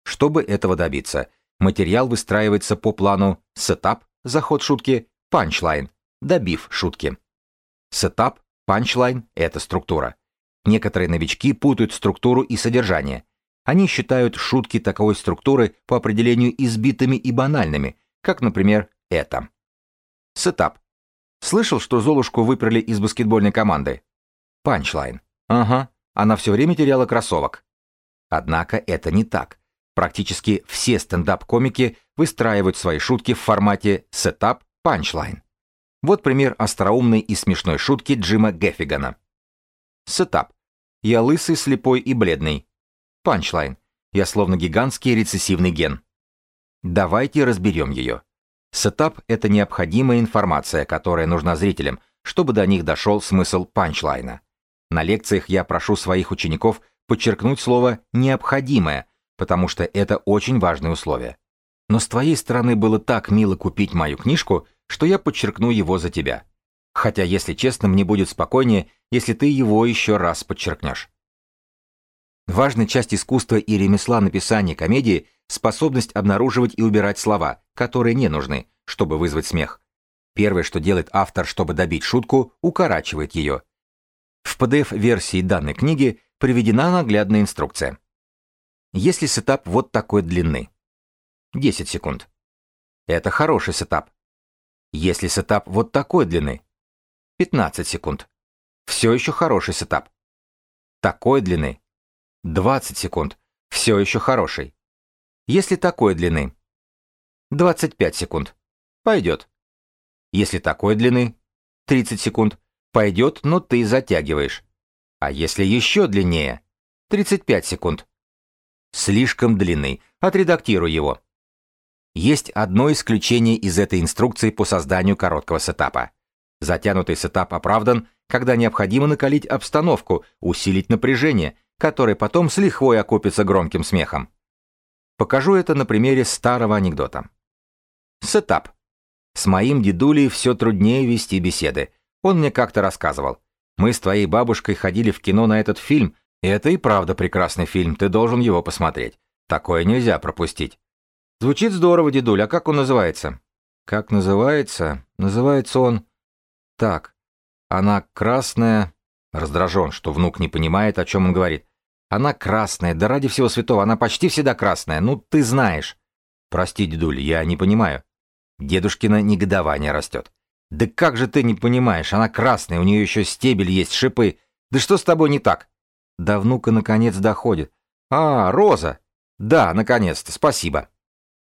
Чтобы этого добиться, материал выстраивается по плану сетап, заход шутки, панчлайн, добив шутки. Сетап, панчлайн – это структура. Некоторые новички путают структуру и содержание. Они считают шутки такой структуры по определению избитыми и банальными, как, например, это. Сетап. Слышал, что Золушку выперли из баскетбольной команды? Панчлайн. Ага, она все время теряла кроссовок. Однако это не так. Практически все стендап-комики выстраивают свои шутки в формате сетап панчлайн. Вот пример остроумной и смешной шутки Джима Гаффигана. Сетап. Я лысый, слепой и бледный. Панчлайн. Я словно гигантский рецессивный ген. Давайте разберем ее. Сетап — это необходимая информация, которая нужна зрителям, чтобы до них дошел смысл панчлайна. На лекциях я прошу своих учеников подчеркнуть слово «необходимое», потому что это очень важное условие. Но с твоей стороны было так мило купить мою книжку, что я подчеркну его за тебя. Хотя, если честно, мне будет спокойнее, если ты его еще раз подчеркнешь. Важная часть искусства и ремесла написания комедии – способность обнаруживать и убирать слова, которые не нужны, чтобы вызвать смех. Первое, что делает автор, чтобы добить шутку, укорачивает ее. В PDF-версии данной книги приведена наглядная инструкция если сетап вот такой длины. 10 секунд. Это хороший сетап. Если сетап вот такой длины. 15 секунд. Все еще хороший сетап. Такой длины. 20 секунд. Все еще хороший. Если такой длины. 25 секунд. Пойдет. Если такой длины. 30 секунд. Пойдет, но ты затягиваешь. А если еще длиннее? 35 секунд. Слишком длинный. Отредактируй его. Есть одно исключение из этой инструкции по созданию короткого сетапа. Затянутый сетап оправдан, когда необходимо накалить обстановку, усилить напряжение, которое потом с лихвой окупится громким смехом. Покажу это на примере старого анекдота. Сетап. С моим дедулей все труднее вести беседы. Он мне как-то рассказывал. Мы с твоей бабушкой ходили в кино на этот фильм, и это и правда прекрасный фильм, ты должен его посмотреть. Такое нельзя пропустить. Звучит здорово, дедуль, а как он называется? Как называется? Называется он... Так, она красная... Раздражен, что внук не понимает, о чем он говорит. Она красная, да ради всего святого, она почти всегда красная, ну ты знаешь. Прости, дедуль, я не понимаю. Дедушкина негодование растет. Да как же ты не понимаешь, она красная, у нее еще стебель есть, шипы. Да что с тобой не так? До внука наконец доходит. А, Роза. Да, наконец-то, спасибо.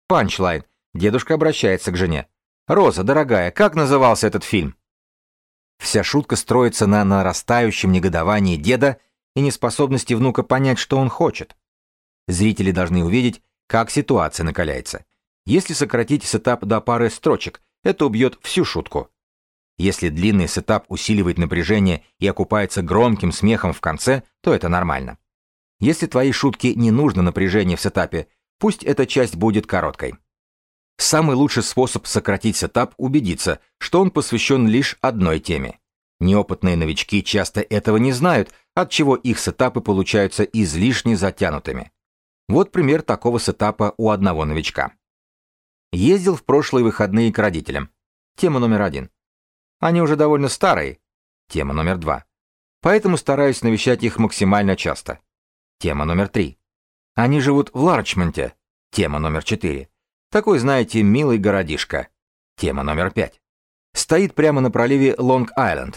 Панчлайн. Дедушка обращается к жене. «Роза, дорогая, как назывался этот фильм?» Вся шутка строится на нарастающем негодовании деда и неспособности внука понять, что он хочет. Зрители должны увидеть, как ситуация накаляется. Если сократить сетап до пары строчек, это убьет всю шутку. Если длинный сетап усиливает напряжение и окупается громким смехом в конце, то это нормально. Если твоей шутке не нужно напряжение в сетапе, Пусть эта часть будет короткой. Самый лучший способ сократить сетап – убедиться, что он посвящен лишь одной теме. Неопытные новички часто этого не знают, от чего их сетапы получаются излишне затянутыми. Вот пример такого сетапа у одного новичка. Ездил в прошлые выходные к родителям. Тема номер один. Они уже довольно старые. Тема номер два. Поэтому стараюсь навещать их максимально часто. Тема номер три. Они живут в Ларчмонте. Тема номер четыре. Такой, знаете, милый городишко. Тема номер пять. Стоит прямо на проливе Лонг-Айленд.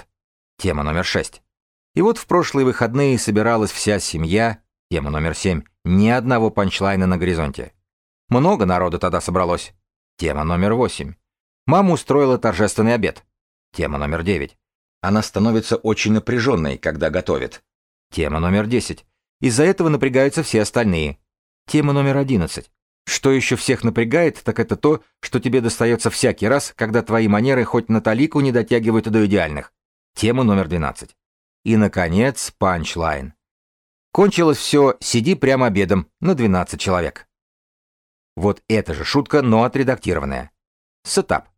Тема номер шесть. И вот в прошлые выходные собиралась вся семья. Тема номер семь. Ни одного панчлайна на горизонте. Много народа тогда собралось. Тема номер восемь. Мама устроила торжественный обед. Тема номер девять. Она становится очень напряженной, когда готовит. Тема номер десять. Из-за этого напрягаются все остальные. Тема номер 11. Что еще всех напрягает, так это то, что тебе достается всякий раз, когда твои манеры хоть на толику не дотягивают до идеальных. Тема номер 12. И, наконец, панчлайн. Кончилось все «сиди прямо» обедом на 12 человек. Вот эта же шутка, но отредактированная. Сетап.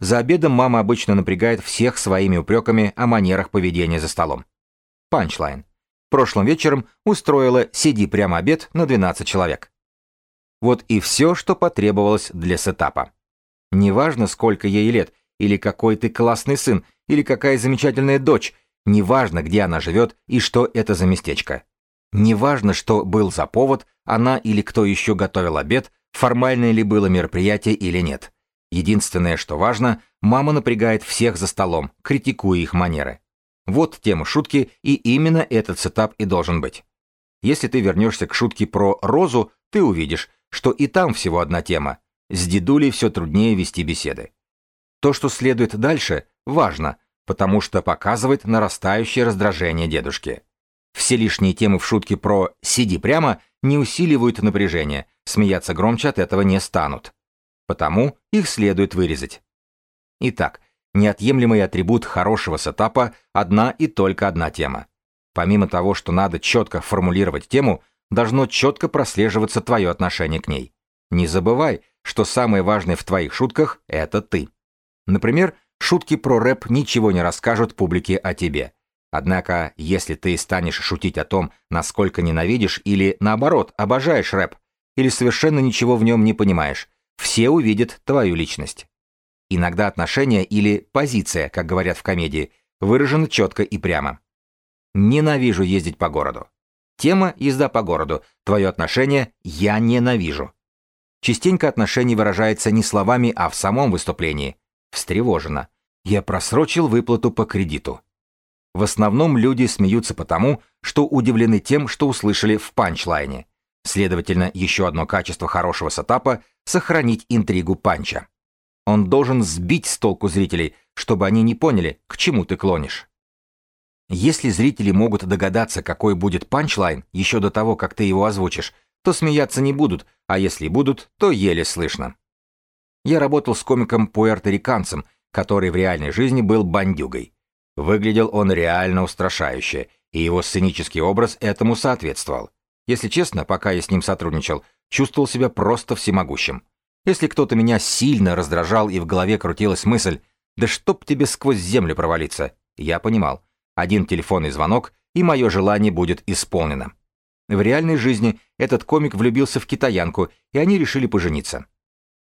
За обедом мама обычно напрягает всех своими упреками о манерах поведения за столом. Панчлайн прошлым вечером устроила «Сиди прямо обед» на 12 человек. Вот и все, что потребовалось для сетапа. Неважно, сколько ей лет, или какой ты классный сын, или какая замечательная дочь, неважно, где она живет и что это за местечко. Неважно, что был за повод, она или кто еще готовил обед, формальное ли было мероприятие или нет. Единственное, что важно, мама напрягает всех за столом, критикуя их манеры. Вот тема шутки, и именно этот сетап и должен быть. Если ты вернешься к шутке про розу, ты увидишь, что и там всего одна тема. С дедулей все труднее вести беседы. То, что следует дальше, важно, потому что показывает нарастающее раздражение дедушки. Все лишние темы в шутке про «сиди прямо» не усиливают напряжение, смеяться громче от этого не станут. Потому их следует вырезать. Итак, Неотъемлемый атрибут хорошего сетапа – одна и только одна тема. Помимо того, что надо четко формулировать тему, должно четко прослеживаться твое отношение к ней. Не забывай, что самое важное в твоих шутках – это ты. Например, шутки про рэп ничего не расскажут публике о тебе. Однако, если ты станешь шутить о том, насколько ненавидишь или, наоборот, обожаешь рэп, или совершенно ничего в нем не понимаешь, все увидят твою личность. Иногда отношение или позиция, как говорят в комедии, выражено четко и прямо. Ненавижу ездить по городу. Тема «Езда по городу». Твое отношение «Я ненавижу». Частенько отношение выражается не словами, а в самом выступлении. Встревожено. Я просрочил выплату по кредиту. В основном люди смеются потому, что удивлены тем, что услышали в панчлайне. Следовательно, еще одно качество хорошего сетапа — сохранить интригу панча. Он должен сбить с толку зрителей, чтобы они не поняли, к чему ты клонишь. Если зрители могут догадаться, какой будет панчлайн еще до того, как ты его озвучишь, то смеяться не будут, а если будут, то еле слышно. Я работал с комиком пуэрториканцем, который в реальной жизни был бандюгой. Выглядел он реально устрашающе, и его сценический образ этому соответствовал. Если честно, пока я с ним сотрудничал, чувствовал себя просто всемогущим. Если кто-то меня сильно раздражал и в голове крутилась мысль «Да чтоб тебе сквозь землю провалиться», я понимал. Один телефонный звонок, и мое желание будет исполнено. В реальной жизни этот комик влюбился в китаянку, и они решили пожениться.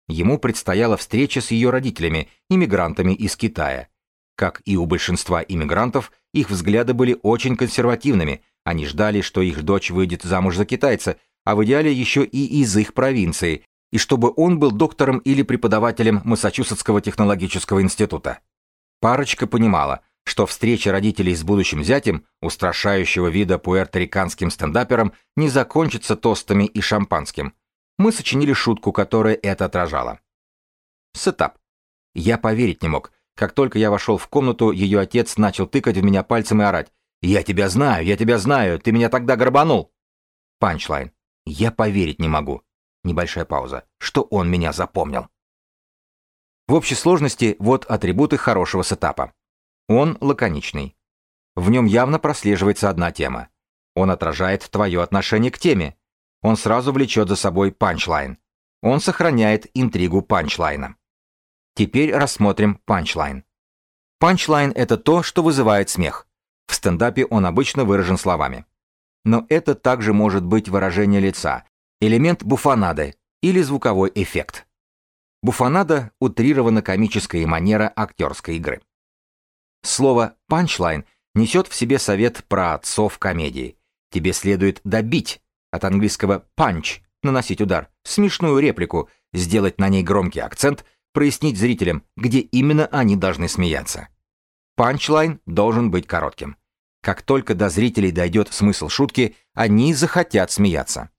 Ему предстояла встреча с ее родителями, иммигрантами из Китая. Как и у большинства иммигрантов, их взгляды были очень консервативными, они ждали, что их дочь выйдет замуж за китайца, а в идеале еще и из их провинции, и чтобы он был доктором или преподавателем Массачусетского технологического института. Парочка понимала, что встреча родителей с будущим зятем, устрашающего вида пуэрториканским стендапером, не закончится тостами и шампанским. Мы сочинили шутку, которая это отражала. Сетап. Я поверить не мог. Как только я вошел в комнату, ее отец начал тыкать в меня пальцем и орать. «Я тебя знаю, я тебя знаю, ты меня тогда грабанул!» Панчлайн. Я поверить не могу. Небольшая пауза. Что он меня запомнил? В общей сложности вот атрибуты хорошего сетапа. Он лаконичный. В нем явно прослеживается одна тема. Он отражает твое отношение к теме. Он сразу влечет за собой панчлайн. Он сохраняет интригу панчлайна. Теперь рассмотрим панчлайн. Панчлайн — это то, что вызывает смех. В стендапе он обычно выражен словами. Но это также может быть выражение лица, элемент буфонады или звуковой эффект. Буфонада — утрированно комическая манера актерской игры. Слово «панчлайн» несет в себе совет про отцов комедии. Тебе следует добить, от английского «punch» — наносить удар, смешную реплику, сделать на ней громкий акцент, прояснить зрителям, где именно они должны смеяться. Панчлайн должен быть коротким. Как только до зрителей дойдет смысл шутки, они захотят смеяться.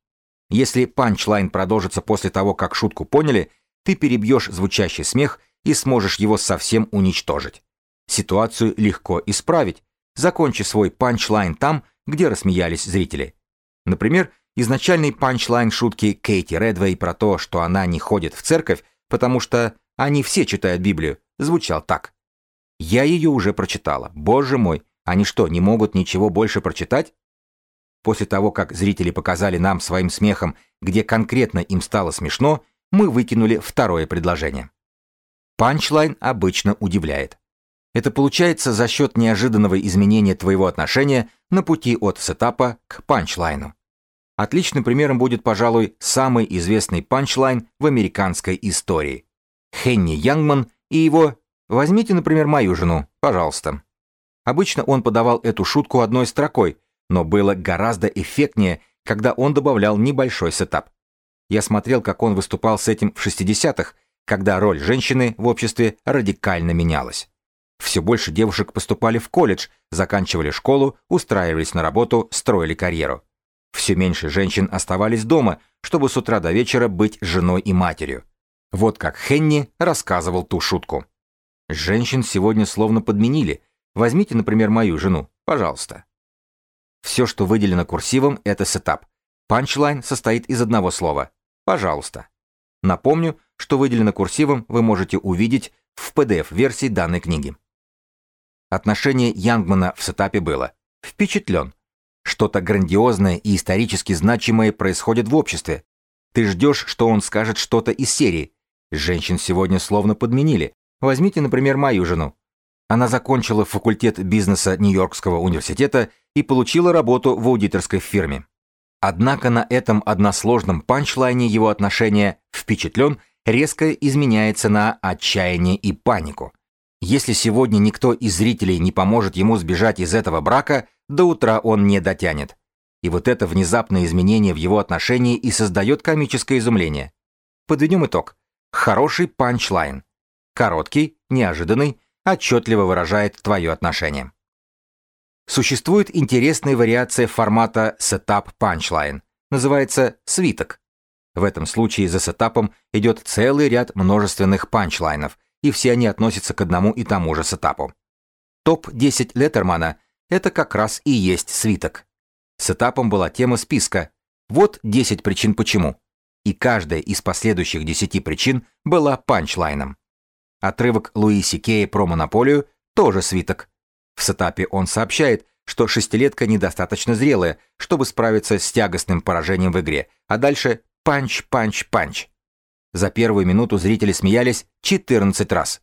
Если панчлайн продолжится после того, как шутку поняли, ты перебьешь звучащий смех и сможешь его совсем уничтожить. Ситуацию легко исправить. Закончи свой панчлайн там, где рассмеялись зрители. Например, изначальный панчлайн шутки Кейти Редвей про то, что она не ходит в церковь, потому что они все читают Библию, звучал так. Я ее уже прочитала. Боже мой, они что, не могут ничего больше прочитать? После того, как зрители показали нам своим смехом, где конкретно им стало смешно, мы выкинули второе предложение. Панчлайн обычно удивляет. Это получается за счет неожиданного изменения твоего отношения на пути от сетапа к панчлайну. Отличным примером будет, пожалуй, самый известный панчлайн в американской истории. Хенни Янгман и его «Возьмите, например, мою жену, пожалуйста». Обычно он подавал эту шутку одной строкой, но было гораздо эффектнее, когда он добавлял небольшой сетап. Я смотрел, как он выступал с этим в 60-х, когда роль женщины в обществе радикально менялась. Все больше девушек поступали в колледж, заканчивали школу, устраивались на работу, строили карьеру. Все меньше женщин оставались дома, чтобы с утра до вечера быть женой и матерью. Вот как Хенни рассказывал ту шутку. Женщин сегодня словно подменили. Возьмите, например, мою жену, пожалуйста. Все, что выделено курсивом, это сетап. Панчлайн состоит из одного слова. Пожалуйста. Напомню, что выделено курсивом вы можете увидеть в PDF-версии данной книги. Отношение Янгмана в сетапе было «впечатлен». Что-то грандиозное и исторически значимое происходит в обществе. Ты ждешь, что он скажет что-то из серии. Женщин сегодня словно подменили. Возьмите, например, мою жену. Она закончила факультет бизнеса Нью-Йоркского университета и получила работу в аудиторской фирме. Однако на этом односложном панчлайне его отношение «впечатлен» резко изменяется на отчаяние и панику. Если сегодня никто из зрителей не поможет ему сбежать из этого брака, до утра он не дотянет. И вот это внезапное изменение в его отношении и создает комическое изумление. Подведем итог. Хороший панчлайн. Короткий, неожиданный, отчетливо выражает твое отношение. Существует интересная вариация формата setup punchline. называется свиток. В этом случае за сетапом идет целый ряд множественных панчлайнов, и все они относятся к одному и тому же сетапу. Топ-10 Леттермана — это как раз и есть свиток. Сетапом была тема списка «Вот 10 причин почему», и каждая из последующих 10 причин была панчлайном. Отрывок Луи Си Кея про монополию тоже свиток. В сетапе он сообщает, что шестилетка недостаточно зрелая, чтобы справиться с тягостным поражением в игре, а дальше панч, панч, панч. За первую минуту зрители смеялись 14 раз.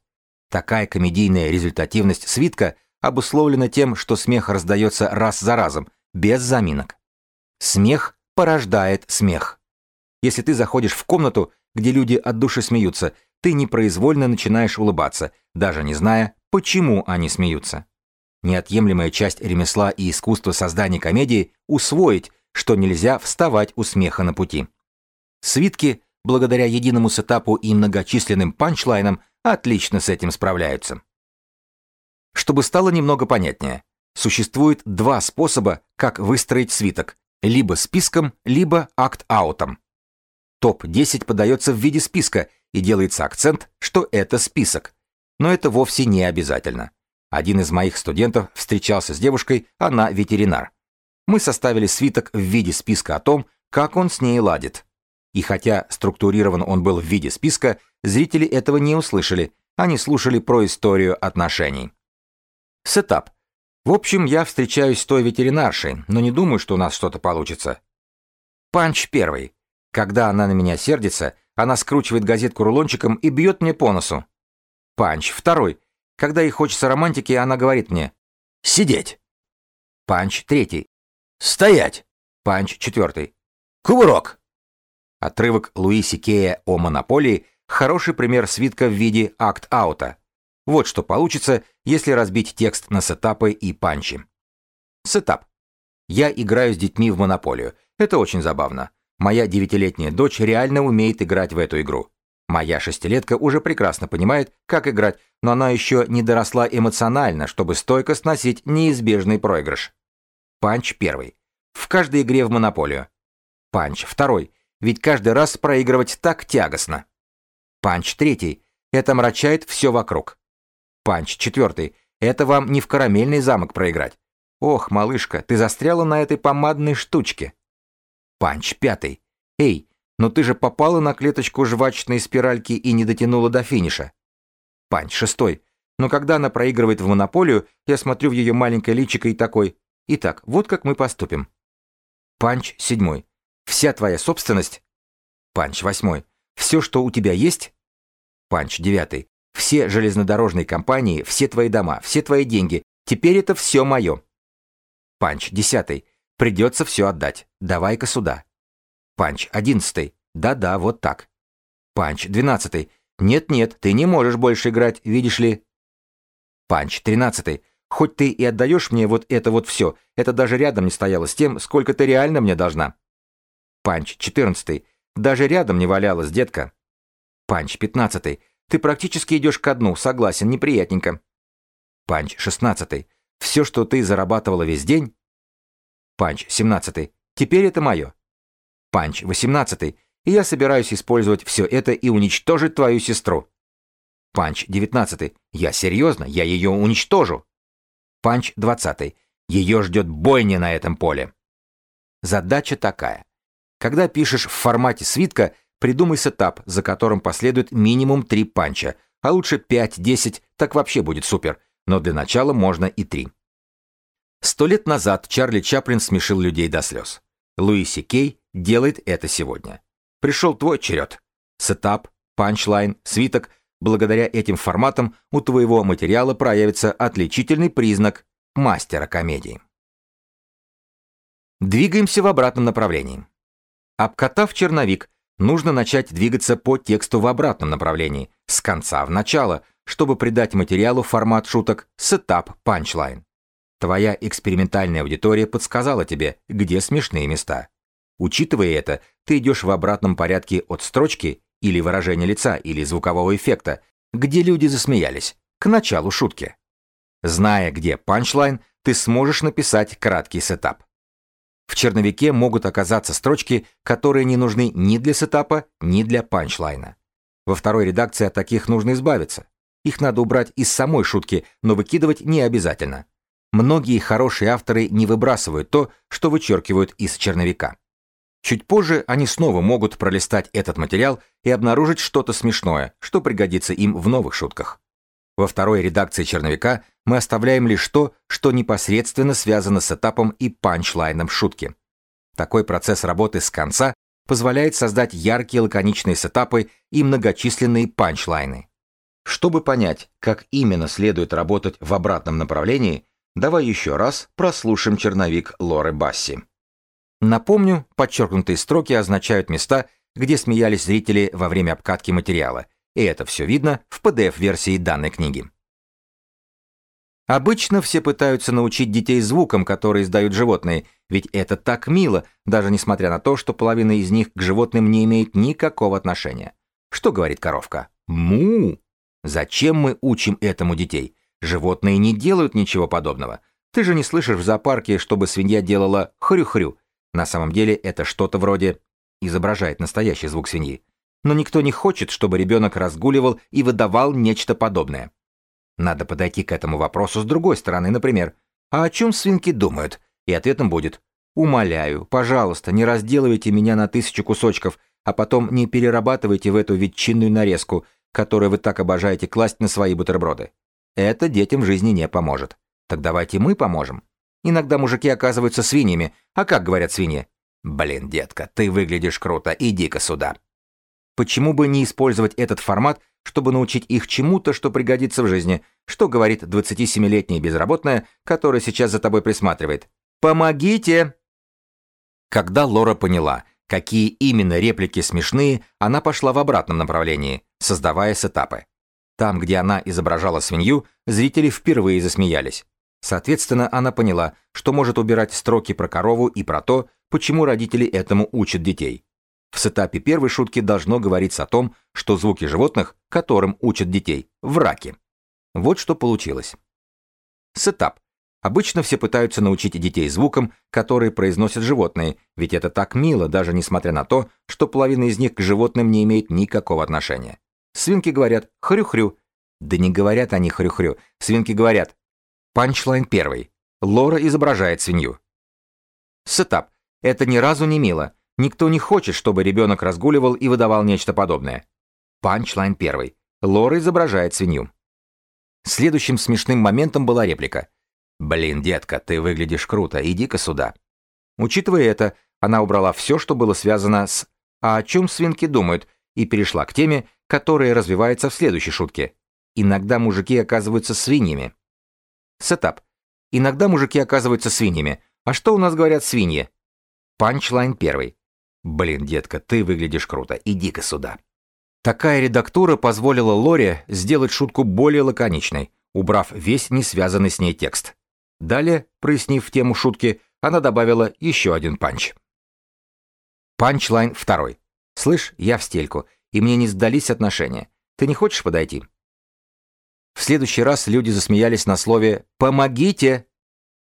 Такая комедийная результативность свитка обусловлена тем, что смех раздается раз за разом, без заминок. Смех порождает смех. Если ты заходишь в комнату, где люди от души смеются, ты непроизвольно начинаешь улыбаться, даже не зная, почему они смеются. Неотъемлемая часть ремесла и искусства создания комедии – усвоить, что нельзя вставать у смеха на пути. Свитки, благодаря единому сетапу и многочисленным панчлайнам, отлично с этим справляются. Чтобы стало немного понятнее, существует два способа, как выстроить свиток – либо списком, либо акт-аутом. Топ-10 подается в виде списка, и делается акцент, что это список. Но это вовсе не обязательно. Один из моих студентов встречался с девушкой, она ветеринар. Мы составили свиток в виде списка о том, как он с ней ладит. И хотя структурирован он был в виде списка, зрители этого не услышали, они слушали про историю отношений. Сетап. В общем, я встречаюсь с той ветеринаршей, но не думаю, что у нас что-то получится. Панч первый. Когда она на меня сердится, она скручивает газетку рулончиком и бьет мне по носу. Панч второй. Когда ей хочется романтики, она говорит мне «Сидеть». Панч третий. «Стоять». Панч четвертый. «Кувырок». Отрывок Луи Си Кея о монополии – хороший пример свитка в виде акт-аута. Вот что получится, если разбить текст на сетапы и панчи. Сетап. Я играю с детьми в монополию. Это очень забавно. Моя девятилетняя дочь реально умеет играть в эту игру. Моя шестилетка уже прекрасно понимает, как играть, но она еще не доросла эмоционально, чтобы стойко сносить неизбежный проигрыш. Панч первый. В каждой игре в монополию. Панч второй ведь каждый раз проигрывать так тягостно. Панч третий. Это омрачает все вокруг. Панч четвертый. Это вам не в карамельный замок проиграть. Ох, малышка, ты застряла на этой помадной штучке. Панч пятый. Эй, но ты же попала на клеточку жвачной спиральки и не дотянула до финиша. Панч шестой. Но когда она проигрывает в монополию, я смотрю в ее маленькое личико и такой. Итак, вот как мы поступим. Панч седьмой. Вся твоя собственность? Панч восьмой. Все, что у тебя есть? Панч девятый. Все железнодорожные компании, все твои дома, все твои деньги. Теперь это все мое. Панч десятый. Придется все отдать. Давай-ка сюда. Панч одиннадцатый. Да-да, вот так. Панч двенадцатый. Нет-нет, ты не можешь больше играть, видишь ли. Панч тринадцатый. Хоть ты и отдаешь мне вот это вот все, это даже рядом не стояло с тем, сколько ты реально мне должна. Панч 14. Даже рядом не валялась, детка. Панч 15. Ты практически идешь ко дну, согласен, неприятненько. Панч 16. Все, что ты зарабатывала весь день. Панч 17. Теперь это мое. Панч 18. И я собираюсь использовать все это и уничтожить твою сестру. Панч 19. Я серьезно, я ее уничтожу. Панч 20. Ее ждет бойня на этом поле. Задача такая. Когда пишешь в формате свитка, придумай сетап, за которым последует минимум три панча, а лучше 5-10, так вообще будет супер, но для начала можно и три. Сто лет назад Чарли Чаплин смешил людей до слез. Луи Си Кей делает это сегодня. Пришел твой черед. Сетап, панчлайн, свиток. Благодаря этим форматам у твоего материала проявится отличительный признак мастера комедии. Двигаемся в обратном направлении. Обкатав черновик, нужно начать двигаться по тексту в обратном направлении, с конца в начало, чтобы придать материалу формат шуток сетап панчлайн. Твоя экспериментальная аудитория подсказала тебе, где смешные места. Учитывая это, ты идешь в обратном порядке от строчки или выражения лица или звукового эффекта, где люди засмеялись, к началу шутки. Зная, где панчлайн, ты сможешь написать краткий сетап. В черновике могут оказаться строчки, которые не нужны ни для сетапа, ни для панчлайна. Во второй редакции от таких нужно избавиться. Их надо убрать из самой шутки, но выкидывать не обязательно. Многие хорошие авторы не выбрасывают то, что вычеркивают из черновика. Чуть позже они снова могут пролистать этот материал и обнаружить что-то смешное, что пригодится им в новых шутках. Во второй редакции черновика мы оставляем лишь то, что непосредственно связано с этапом и панчлайном шутки. Такой процесс работы с конца позволяет создать яркие лаконичные сетапы и многочисленные панчлайны. Чтобы понять, как именно следует работать в обратном направлении, давай еще раз прослушаем черновик Лоры Басси. Напомню, подчеркнутые строки означают места, где смеялись зрители во время обкатки материала, и это все видно в PDF-версии данной книги. Обычно все пытаются научить детей звукам, которые издают животные, ведь это так мило, даже несмотря на то, что половина из них к животным не имеет никакого отношения. Что говорит коровка? Му! Зачем мы учим этому детей? Животные не делают ничего подобного. Ты же не слышишь в зоопарке, чтобы свинья делала хрю-хрю. На самом деле это что-то вроде изображает настоящий звук свиньи но никто не хочет, чтобы ребенок разгуливал и выдавал нечто подобное. Надо подойти к этому вопросу с другой стороны, например, а о чем свинки думают? И ответом будет «Умоляю, пожалуйста, не разделывайте меня на тысячу кусочков, а потом не перерабатывайте в эту ветчинную нарезку, которую вы так обожаете класть на свои бутерброды. Это детям в жизни не поможет. Так давайте мы поможем. Иногда мужики оказываются свиньями, а как говорят свиньи? Блин, детка, ты выглядишь круто, иди-ка сюда. Почему бы не использовать этот формат, чтобы научить их чему-то, что пригодится в жизни? Что говорит 27-летняя безработная, которая сейчас за тобой присматривает? «Помогите!» Когда Лора поняла, какие именно реплики смешные, она пошла в обратном направлении, создавая сетапы. Там, где она изображала свинью, зрители впервые засмеялись. Соответственно, она поняла, что может убирать строки про корову и про то, почему родители этому учат детей. В сетапе первой шутки должно говориться о том, что звуки животных, которым учат детей, в раке. Вот что получилось. Сетап. Обычно все пытаются научить детей звукам, которые произносят животные, ведь это так мило, даже несмотря на то, что половина из них к животным не имеет никакого отношения. Свинки говорят «хрю-хрю». Да не говорят они «хрю-хрю». Свинки говорят. Панчлайн первый. Лора изображает свинью. Сетап. Это ни разу не мило. Никто не хочет, чтобы ребенок разгуливал и выдавал нечто подобное. Панчлайн первый. Лора изображает свинью. Следующим смешным моментом была реплика. «Блин, детка, ты выглядишь круто, иди-ка сюда». Учитывая это, она убрала все, что было связано с «А о чем свинки думают?» и перешла к теме, которая развивается в следующей шутке. Иногда мужики оказываются свиньями. Сетап. Иногда мужики оказываются свиньями. А что у нас говорят свиньи? Панчлайн первый. «Блин, детка, ты выглядишь круто, иди-ка сюда». Такая редактура позволила Лоре сделать шутку более лаконичной, убрав весь не связанный с ней текст. Далее, прояснив тему шутки, она добавила еще один панч. Панчлайн второй. «Слышь, я в стельку, и мне не сдались отношения. Ты не хочешь подойти?» В следующий раз люди засмеялись на слове «помогите».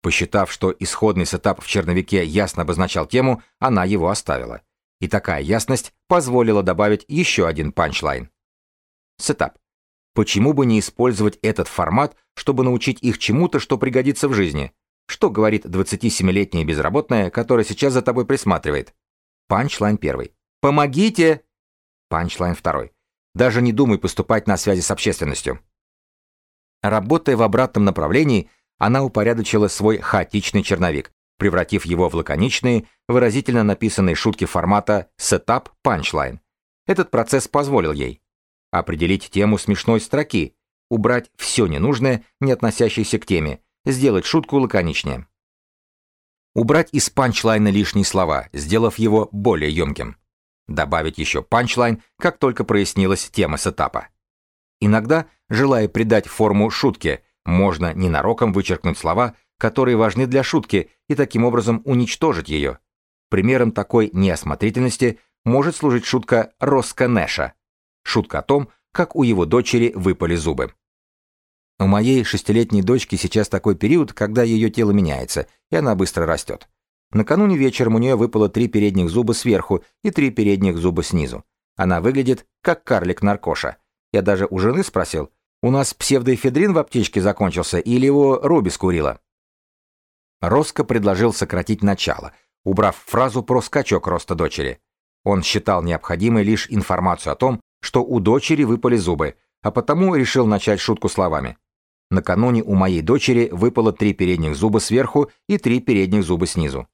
Посчитав, что исходный сетап в черновике ясно обозначал тему, она его оставила. И такая ясность позволила добавить еще один панчлайн. Сетап. Почему бы не использовать этот формат, чтобы научить их чему-то, что пригодится в жизни? Что говорит 27-летняя безработная, которая сейчас за тобой присматривает? Панчлайн первый. Помогите! Панчлайн второй. Даже не думай поступать на связи с общественностью. Работая в обратном направлении, она упорядочила свой хаотичный черновик, превратив его в лаконичные, выразительно написанные шутки формата «setup punchline». Этот процесс позволил ей определить тему смешной строки, убрать все ненужное, не относящееся к теме, сделать шутку лаконичнее. Убрать из панчлайна лишние слова, сделав его более емким. Добавить еще панчлайн, как только прояснилась тема сетапа. Иногда, желая придать форму шутке, можно ненароком вычеркнуть слова, которые важны для шутки, и таким образом уничтожить ее. Примером такой неосмотрительности может служить шутка Роско Нэша. Шутка о том, как у его дочери выпали зубы. У моей шестилетней дочки сейчас такой период, когда ее тело меняется, и она быстро растет. Накануне вечером у нее выпало три передних зуба сверху и три передних зуба снизу. Она выглядит как карлик-наркоша. Я даже у жены спросил, у нас псевдоэфедрин в аптечке закончился или его Руби скурила? Роско предложил сократить начало, убрав фразу про скачок роста дочери. Он считал необходимой лишь информацию о том, что у дочери выпали зубы, а потому решил начать шутку словами. Накануне у моей дочери выпало три передних зуба сверху и три передних зуба снизу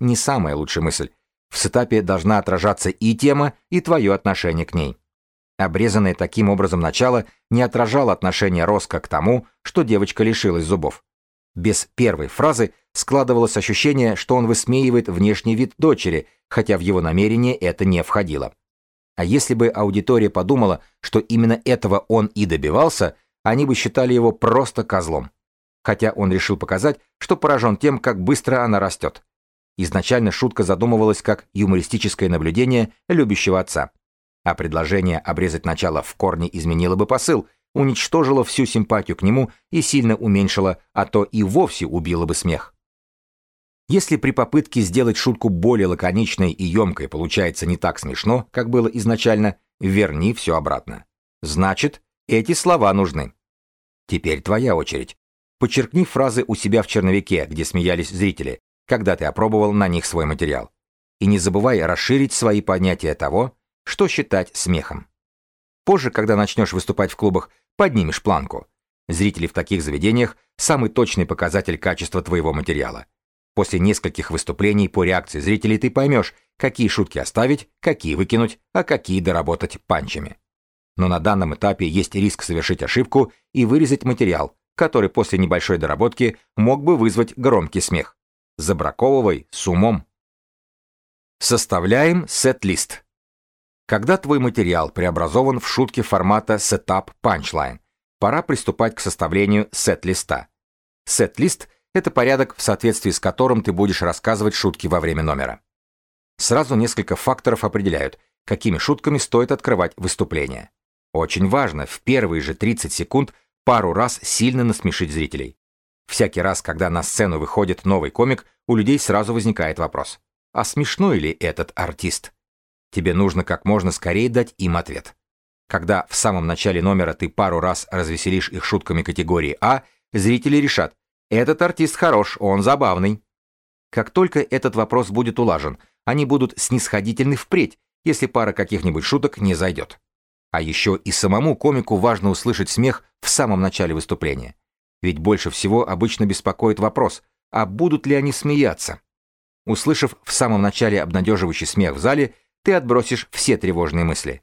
не самая лучшая мысль. В сетапе должна отражаться и тема, и твое отношение к ней. Обрезанное таким образом начало не отражало отношение Роско к тому, что девочка лишилась зубов. Без первой фразы складывалось ощущение, что он высмеивает внешний вид дочери, хотя в его намерение это не входило. А если бы аудитория подумала, что именно этого он и добивался, они бы считали его просто козлом. Хотя он решил показать, что поражен тем, как быстро она растет. Изначально шутка задумывалась как юмористическое наблюдение любящего отца. А предложение обрезать начало в корне изменило бы посыл, уничтожило всю симпатию к нему и сильно уменьшило, а то и вовсе убило бы смех. Если при попытке сделать шутку более лаконичной и емкой получается не так смешно, как было изначально, верни все обратно. Значит, эти слова нужны. Теперь твоя очередь. Подчеркни фразы у себя в черновике, где смеялись зрители, когда ты опробовал на них свой материал. И не забывай расширить свои понятия того, что считать смехом. Позже, когда начнешь выступать в клубах, поднимешь планку. Зрители в таких заведениях – самый точный показатель качества твоего материала. После нескольких выступлений по реакции зрителей ты поймешь, какие шутки оставить, какие выкинуть, а какие доработать панчами. Но на данном этапе есть риск совершить ошибку и вырезать материал, который после небольшой доработки мог бы вызвать громкий смех. Забраковывай с умом. Составляем сет-лист. Когда твой материал преобразован в шутки формата Setup Punchline, пора приступать к составлению сет-листа. Сет-лист — это порядок, в соответствии с которым ты будешь рассказывать шутки во время номера. Сразу несколько факторов определяют, какими шутками стоит открывать выступление. Очень важно в первые же 30 секунд пару раз сильно насмешить зрителей. Всякий раз, когда на сцену выходит новый комик, у людей сразу возникает вопрос. А смешной ли этот артист? Тебе нужно как можно скорее дать им ответ. Когда в самом начале номера ты пару раз развеселишь их шутками категории А, зрители решат, этот артист хорош, он забавный. Как только этот вопрос будет улажен, они будут снисходительны впредь, если пара каких-нибудь шуток не зайдет. А еще и самому комику важно услышать смех в самом начале выступления. Ведь больше всего обычно беспокоит вопрос, а будут ли они смеяться? Услышав в самом начале обнадеживающий смех в зале, ты отбросишь все тревожные мысли.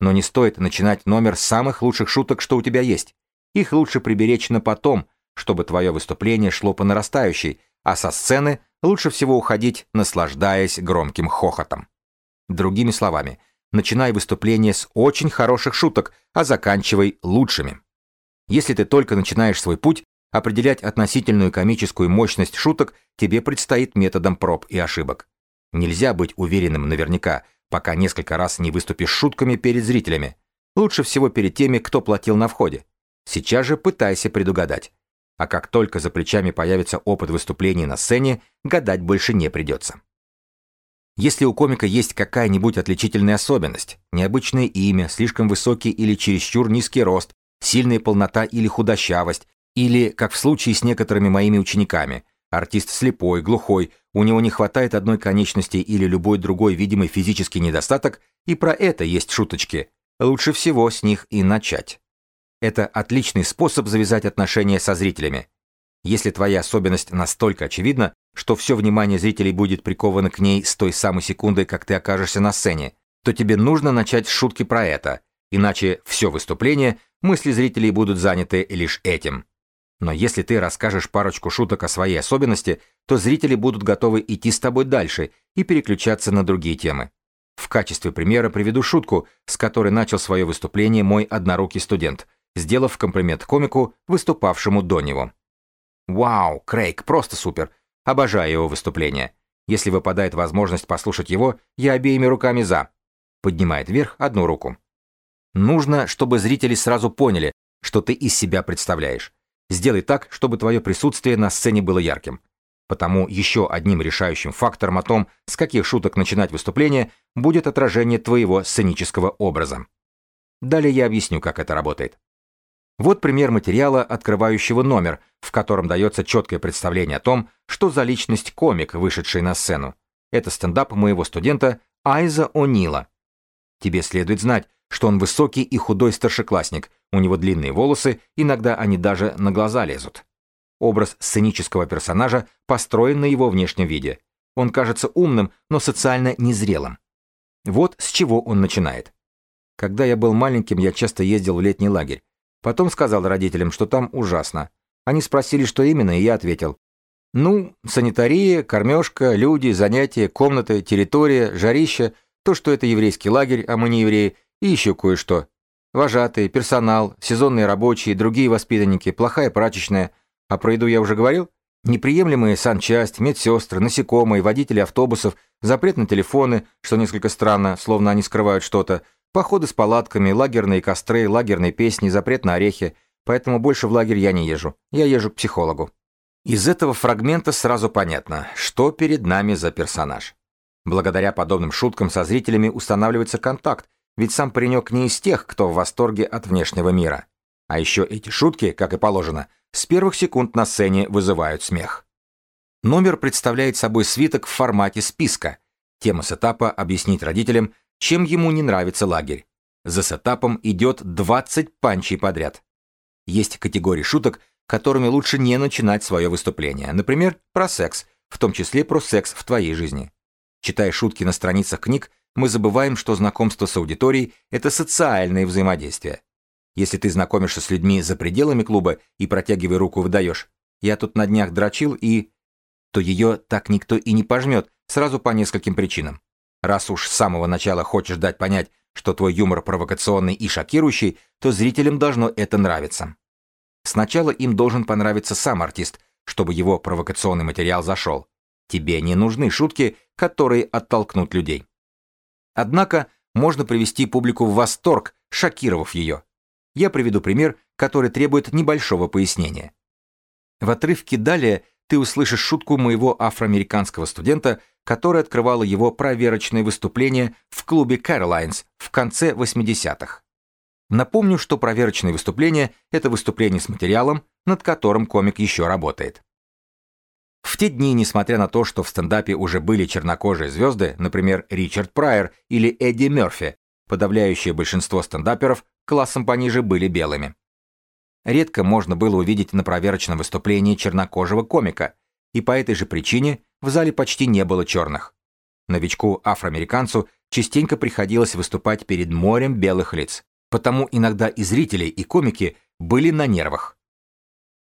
Но не стоит начинать номер самых лучших шуток, что у тебя есть. Их лучше приберечь на потом, чтобы твое выступление шло по нарастающей, а со сцены лучше всего уходить, наслаждаясь громким хохотом. Другими словами, начинай выступление с очень хороших шуток, а заканчивай лучшими. Если ты только начинаешь свой путь, определять относительную комическую мощность шуток тебе предстоит методом проб и ошибок. Нельзя быть уверенным наверняка, пока несколько раз не выступишь шутками перед зрителями. Лучше всего перед теми, кто платил на входе. Сейчас же пытайся предугадать. А как только за плечами появится опыт выступлений на сцене, гадать больше не придется. Если у комика есть какая-нибудь отличительная особенность, необычное имя, слишком высокий или чересчур низкий рост, сильная полнота или худощавость, или, как в случае с некоторыми моими учениками, артист слепой, глухой, у него не хватает одной конечности или любой другой видимый физический недостаток, и про это есть шуточки. Лучше всего с них и начать. Это отличный способ завязать отношения со зрителями. Если твоя особенность настолько очевидна, что все внимание зрителей будет приковано к ней с той самой секунды, как ты окажешься на сцене, то тебе нужно начать с шутки про это, иначе все выступление мысли зрителей будут заняты лишь этим. Но если ты расскажешь парочку шуток о своей особенности, то зрители будут готовы идти с тобой дальше и переключаться на другие темы. В качестве примера приведу шутку, с которой начал свое выступление мой однорукий студент, сделав комплимент комику, выступавшему до него. «Вау, Крейг, просто супер! Обожаю его выступление. Если выпадает возможность послушать его, я обеими руками за». Поднимает вверх одну руку. Нужно, чтобы зрители сразу поняли, что ты из себя представляешь. Сделай так, чтобы твое присутствие на сцене было ярким. Потому еще одним решающим фактором о том, с каких шуток начинать выступление, будет отражение твоего сценического образа. Далее я объясню, как это работает. Вот пример материала, открывающего номер, в котором дается четкое представление о том, что за личность комик, вышедший на сцену. Это стендап моего студента Айза О'Нила. Тебе следует знать, что он высокий и худой старшеклассник, у него длинные волосы, иногда они даже на глаза лезут. Образ сценического персонажа построен на его внешнем виде. Он кажется умным, но социально незрелым. Вот с чего он начинает. Когда я был маленьким, я часто ездил в летний лагерь. Потом сказал родителям, что там ужасно. Они спросили, что именно, и я ответил. Ну, санитария, кормежка, люди, занятия, комнаты, территория, жарище, то, что это еврейский лагерь, а мы не евреи, и еще кое-что. Вожатые, персонал, сезонные рабочие, другие воспитанники, плохая прачечная – а про еду я уже говорил? Неприемлемые санчасть, медсестры, насекомые, водители автобусов, запрет на телефоны, что несколько странно, словно они скрывают что-то, походы с палатками, лагерные костры, лагерные песни, запрет на орехи. Поэтому больше в лагерь я не езжу. Я езжу к психологу. Из этого фрагмента сразу понятно, что перед нами за персонаж. Благодаря подобным шуткам со зрителями устанавливается контакт, ведь сам паренек не из тех, кто в восторге от внешнего мира. А еще эти шутки, как и положено, с первых секунд на сцене вызывают смех. Номер представляет собой свиток в формате списка. Тема сетапа – объяснить родителям, чем ему не нравится лагерь. За сетапом идет 20 панчей подряд. Есть категории шуток, которыми лучше не начинать свое выступление. Например, про секс, в том числе про секс в твоей жизни. Читая шутки на страницах книг, мы забываем, что знакомство с аудиторией – это социальное взаимодействие. Если ты знакомишься с людьми за пределами клуба и протягивая руку выдаешь, я тут на днях дрочил и... то ее так никто и не пожмет, сразу по нескольким причинам. Раз уж с самого начала хочешь дать понять, что твой юмор провокационный и шокирующий, то зрителям должно это нравиться. Сначала им должен понравиться сам артист, чтобы его провокационный материал зашел. Тебе не нужны шутки, которые оттолкнут людей. Однако можно привести публику в восторг, шокировав ее. Я приведу пример, который требует небольшого пояснения. В отрывке далее ты услышишь шутку моего афроамериканского студента, которая открывала его проверочное выступление в клубе Carolines в конце 80-х. Напомню, что проверочное выступление – это выступление с материалом, над которым комик еще работает. В те дни, несмотря на то, что в стендапе уже были чернокожие звезды, например, Ричард Прайер или Эдди Мерфи, подавляющее большинство стендаперов классом пониже были белыми. Редко можно было увидеть на проверочном выступлении чернокожего комика, и по этой же причине в зале почти не было черных. Новичку-афроамериканцу частенько приходилось выступать перед морем белых лиц, потому иногда и зрители, и комики были на нервах.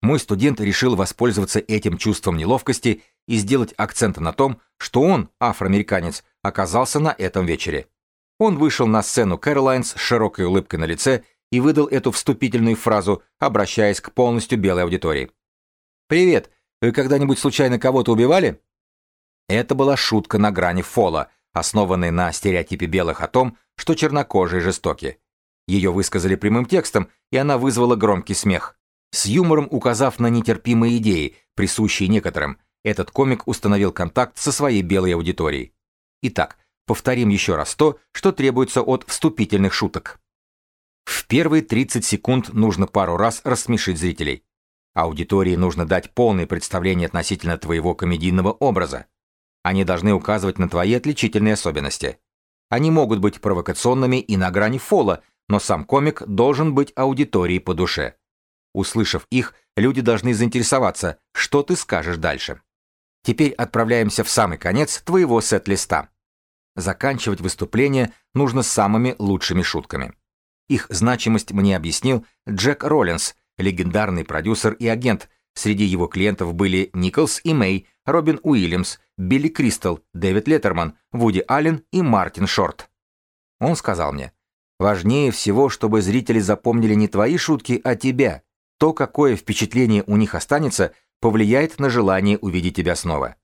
Мой студент решил воспользоваться этим чувством неловкости и сделать акцент на том, что он, афроамериканец, оказался на этом вечере. Он вышел на сцену Кэролайнс с широкой улыбкой на лице и выдал эту вступительную фразу, обращаясь к полностью белой аудитории. «Привет, вы когда-нибудь случайно кого-то убивали?» Это была шутка на грани фола, основанная на стереотипе белых о том, что чернокожие жестоки. Ее высказали прямым текстом, и она вызвала громкий смех. С юмором указав на нетерпимые идеи, присущие некоторым, этот комик установил контакт со своей белой аудиторией. Итак, Повторим еще раз то, что требуется от вступительных шуток. В первые 30 секунд нужно пару раз рассмешить зрителей. Аудитории нужно дать полное представление относительно твоего комедийного образа. Они должны указывать на твои отличительные особенности. Они могут быть провокационными и на грани фола, но сам комик должен быть аудиторией по душе. Услышав их, люди должны заинтересоваться, что ты скажешь дальше. Теперь отправляемся в самый конец твоего сет-листа. Заканчивать выступление нужно самыми лучшими шутками. Их значимость мне объяснил Джек Роллинс, легендарный продюсер и агент. Среди его клиентов были Николс и Мэй, Робин Уильямс, Билли Кристал, Дэвид Леттерман, Вуди Аллен и Мартин Шорт. Он сказал мне, «Важнее всего, чтобы зрители запомнили не твои шутки, а тебя. То, какое впечатление у них останется, повлияет на желание увидеть тебя снова.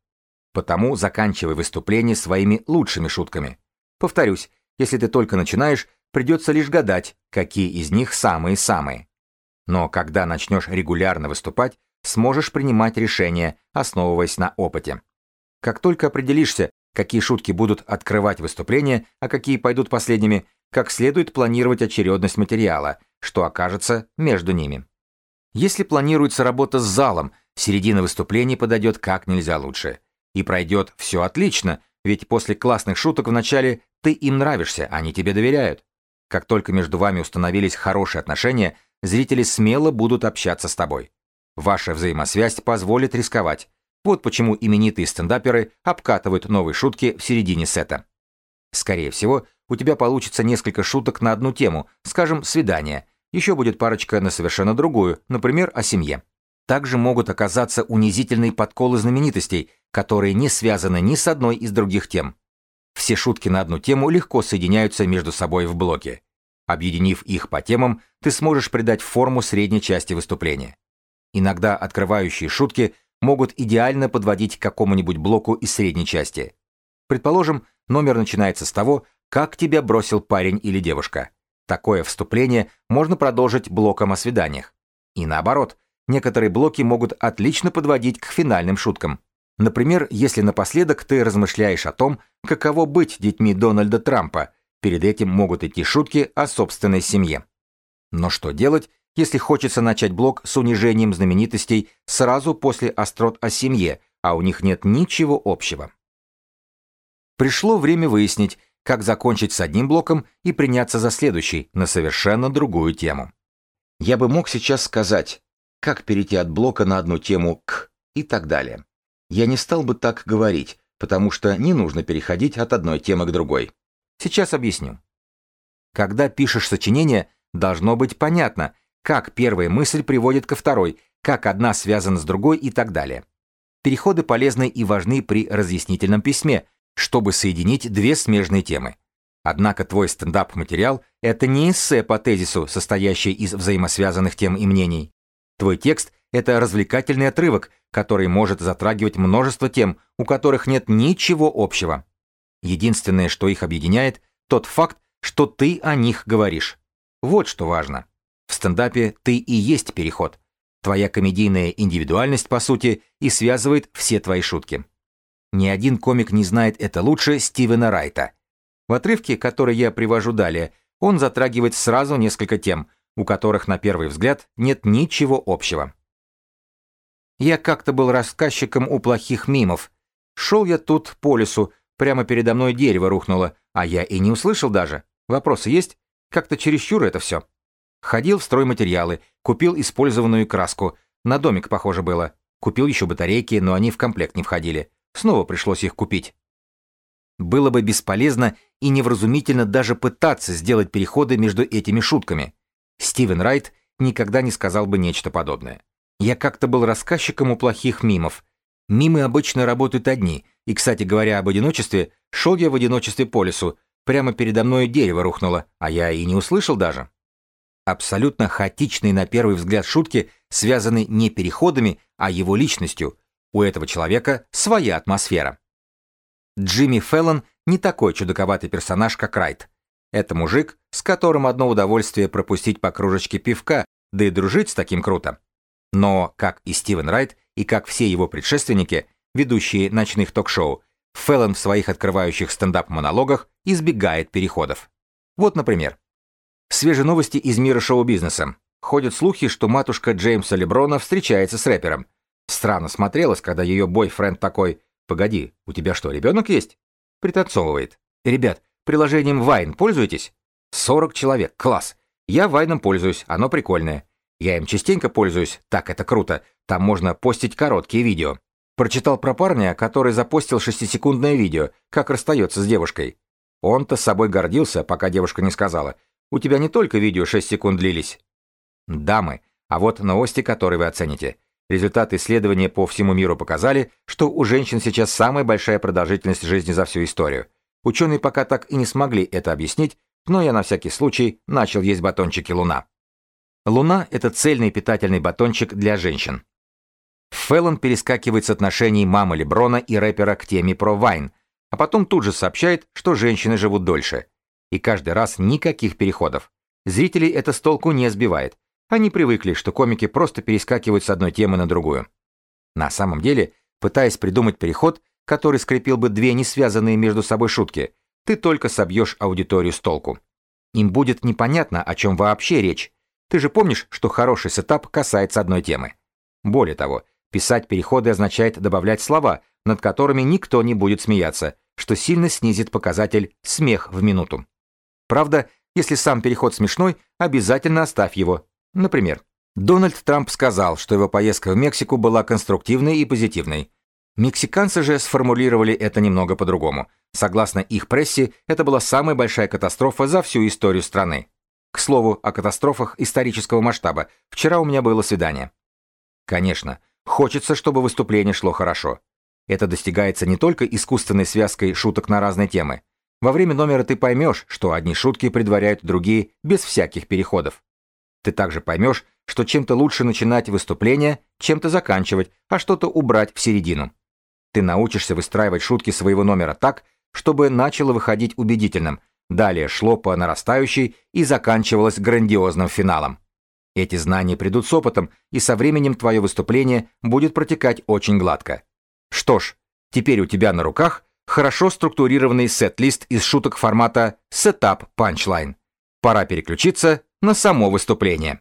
Потому заканчивай выступление своими лучшими шутками. Повторюсь, если ты только начинаешь, придется лишь гадать, какие из них самые-самые. Но когда начнешь регулярно выступать, сможешь принимать решения, основываясь на опыте. Как только определишься, какие шутки будут открывать выступление, а какие пойдут последними, как следует планировать очередность материала, что окажется между ними. Если планируется работа с залом, середина выступления подойдет как нельзя лучше. И пройдет все отлично, ведь после классных шуток в начале ты им нравишься, они тебе доверяют. Как только между вами установились хорошие отношения, зрители смело будут общаться с тобой. Ваша взаимосвязь позволит рисковать. Вот почему именитые стендаперы обкатывают новые шутки в середине сета. Скорее всего, у тебя получится несколько шуток на одну тему, скажем, свидание. Еще будет парочка на совершенно другую, например, о семье. Также могут оказаться унизительные подколы знаменитостей, которые не связаны ни с одной из других тем. Все шутки на одну тему легко соединяются между собой в блоке. Объединив их по темам, ты сможешь придать форму средней части выступления. Иногда открывающие шутки могут идеально подводить к какому-нибудь блоку из средней части. Предположим, номер начинается с того, как тебя бросил парень или девушка. Такое вступление можно продолжить блоком о свиданиях. И наоборот, некоторые блоки могут отлично подводить к финальным шуткам. Например, если напоследок ты размышляешь о том, каково быть детьми Дональда Трампа, перед этим могут идти шутки о собственной семье. Но что делать, если хочется начать блог с унижением знаменитостей сразу после острот о семье, а у них нет ничего общего? Пришло время выяснить, как закончить с одним блоком и приняться за следующий, на совершенно другую тему. Я бы мог сейчас сказать, как перейти от блока на одну тему к и так далее. Я не стал бы так говорить, потому что не нужно переходить от одной темы к другой. Сейчас объясню. Когда пишешь сочинение, должно быть понятно, как первая мысль приводит ко второй, как одна связана с другой и так далее. Переходы полезны и важны при разъяснительном письме, чтобы соединить две смежные темы. Однако твой стендап-материал – это не эссе по тезису, состоящий из взаимосвязанных тем и мнений. Твой текст – это развлекательный отрывок, который может затрагивать множество тем, у которых нет ничего общего. Единственное, что их объединяет, тот факт, что ты о них говоришь. Вот что важно. В стендапе ты и есть переход. Твоя комедийная индивидуальность, по сути, и связывает все твои шутки. Ни один комик не знает это лучше Стивена Райта. В отрывке, который я привожу далее, он затрагивает сразу несколько тем, у которых на первый взгляд нет ничего общего. Я как-то был рассказчиком у плохих мимов. Шел я тут по лесу, прямо передо мной дерево рухнуло, а я и не услышал даже. Вопросы есть? Как-то чересчур это все. Ходил в стройматериалы, купил использованную краску. На домик похоже было. Купил еще батарейки, но они в комплект не входили. Снова пришлось их купить. Было бы бесполезно и невразумительно даже пытаться сделать переходы между этими шутками. Стивен Райт никогда не сказал бы нечто подобное. Я как-то был рассказчиком у плохих мимов. Мимы обычно работают одни, и, кстати говоря, об одиночестве, шел я в одиночестве по лесу, прямо передо мной дерево рухнуло, а я и не услышал даже. Абсолютно хаотичные на первый взгляд шутки связаны не переходами, а его личностью. У этого человека своя атмосфера. Джимми Феллон не такой чудаковатый персонаж, как Райт. Это мужик, с которым одно удовольствие пропустить по кружечке пивка, да и дружить с таким круто. Но, как и Стивен Райт, и как все его предшественники, ведущие ночных ток-шоу, Феллон в своих открывающих стендап-монологах избегает переходов. Вот, например, свежие новости из мира шоу-бизнеса. Ходят слухи, что матушка Джеймса Леброна встречается с рэпером. Странно смотрелось, когда ее бойфренд такой «Погоди, у тебя что, ребенок есть?» Пританцовывает. «Ребят, приложением Вайн пользуетесь?» «40 человек, класс. Я Вайном пользуюсь, оно прикольное. Я им частенько пользуюсь, так это круто. Там можно постить короткие видео. Прочитал про парня, который запостил шестисекундное видео, как расстается с девушкой. Он-то с собой гордился, пока девушка не сказала. У тебя не только видео 6 секунд длились. Дамы, а вот новости, которые вы оцените. Результаты исследования по всему миру показали, что у женщин сейчас самая большая продолжительность жизни за всю историю. Ученые пока так и не смогли это объяснить, но я на всякий случай начал есть батончики Луна. Луна – это цельный питательный батончик для женщин. Феллон перескакивает с отношений мамы Леброна и рэпера к теме про Вайн, а потом тут же сообщает, что женщины живут дольше. И каждый раз никаких переходов. Зрителей это с толку не сбивает. Они привыкли, что комики просто перескакивают с одной темы на другую. На самом деле, пытаясь придумать переход, который скрепил бы две несвязанные между собой шутки, ты только собьешь аудиторию с толку. Им будет непонятно, о чем вообще речь. Ты же помнишь, что хороший сетап касается одной темы. Более того, писать переходы означает добавлять слова, над которыми никто не будет смеяться, что сильно снизит показатель «смех в минуту». Правда, если сам переход смешной, обязательно оставь его. Например, Дональд Трамп сказал, что его поездка в Мексику была конструктивной и позитивной. Мексиканцы же сформулировали это немного по-другому. Согласно их прессе, это была самая большая катастрофа за всю историю страны. К слову, о катастрофах исторического масштаба. Вчера у меня было свидание. Конечно, хочется, чтобы выступление шло хорошо. Это достигается не только искусственной связкой шуток на разные темы. Во время номера ты поймешь, что одни шутки предваряют другие без всяких переходов. Ты также поймешь, что чем-то лучше начинать выступление, чем-то заканчивать, а что-то убрать в середину. Ты научишься выстраивать шутки своего номера так, чтобы начало выходить убедительным, далее шло по нарастающей и заканчивалось грандиозным финалом. Эти знания придут с опытом, и со временем твое выступление будет протекать очень гладко. Что ж, теперь у тебя на руках хорошо структурированный сет-лист из шуток формата «Setup Punchline». Пора переключиться на само выступление.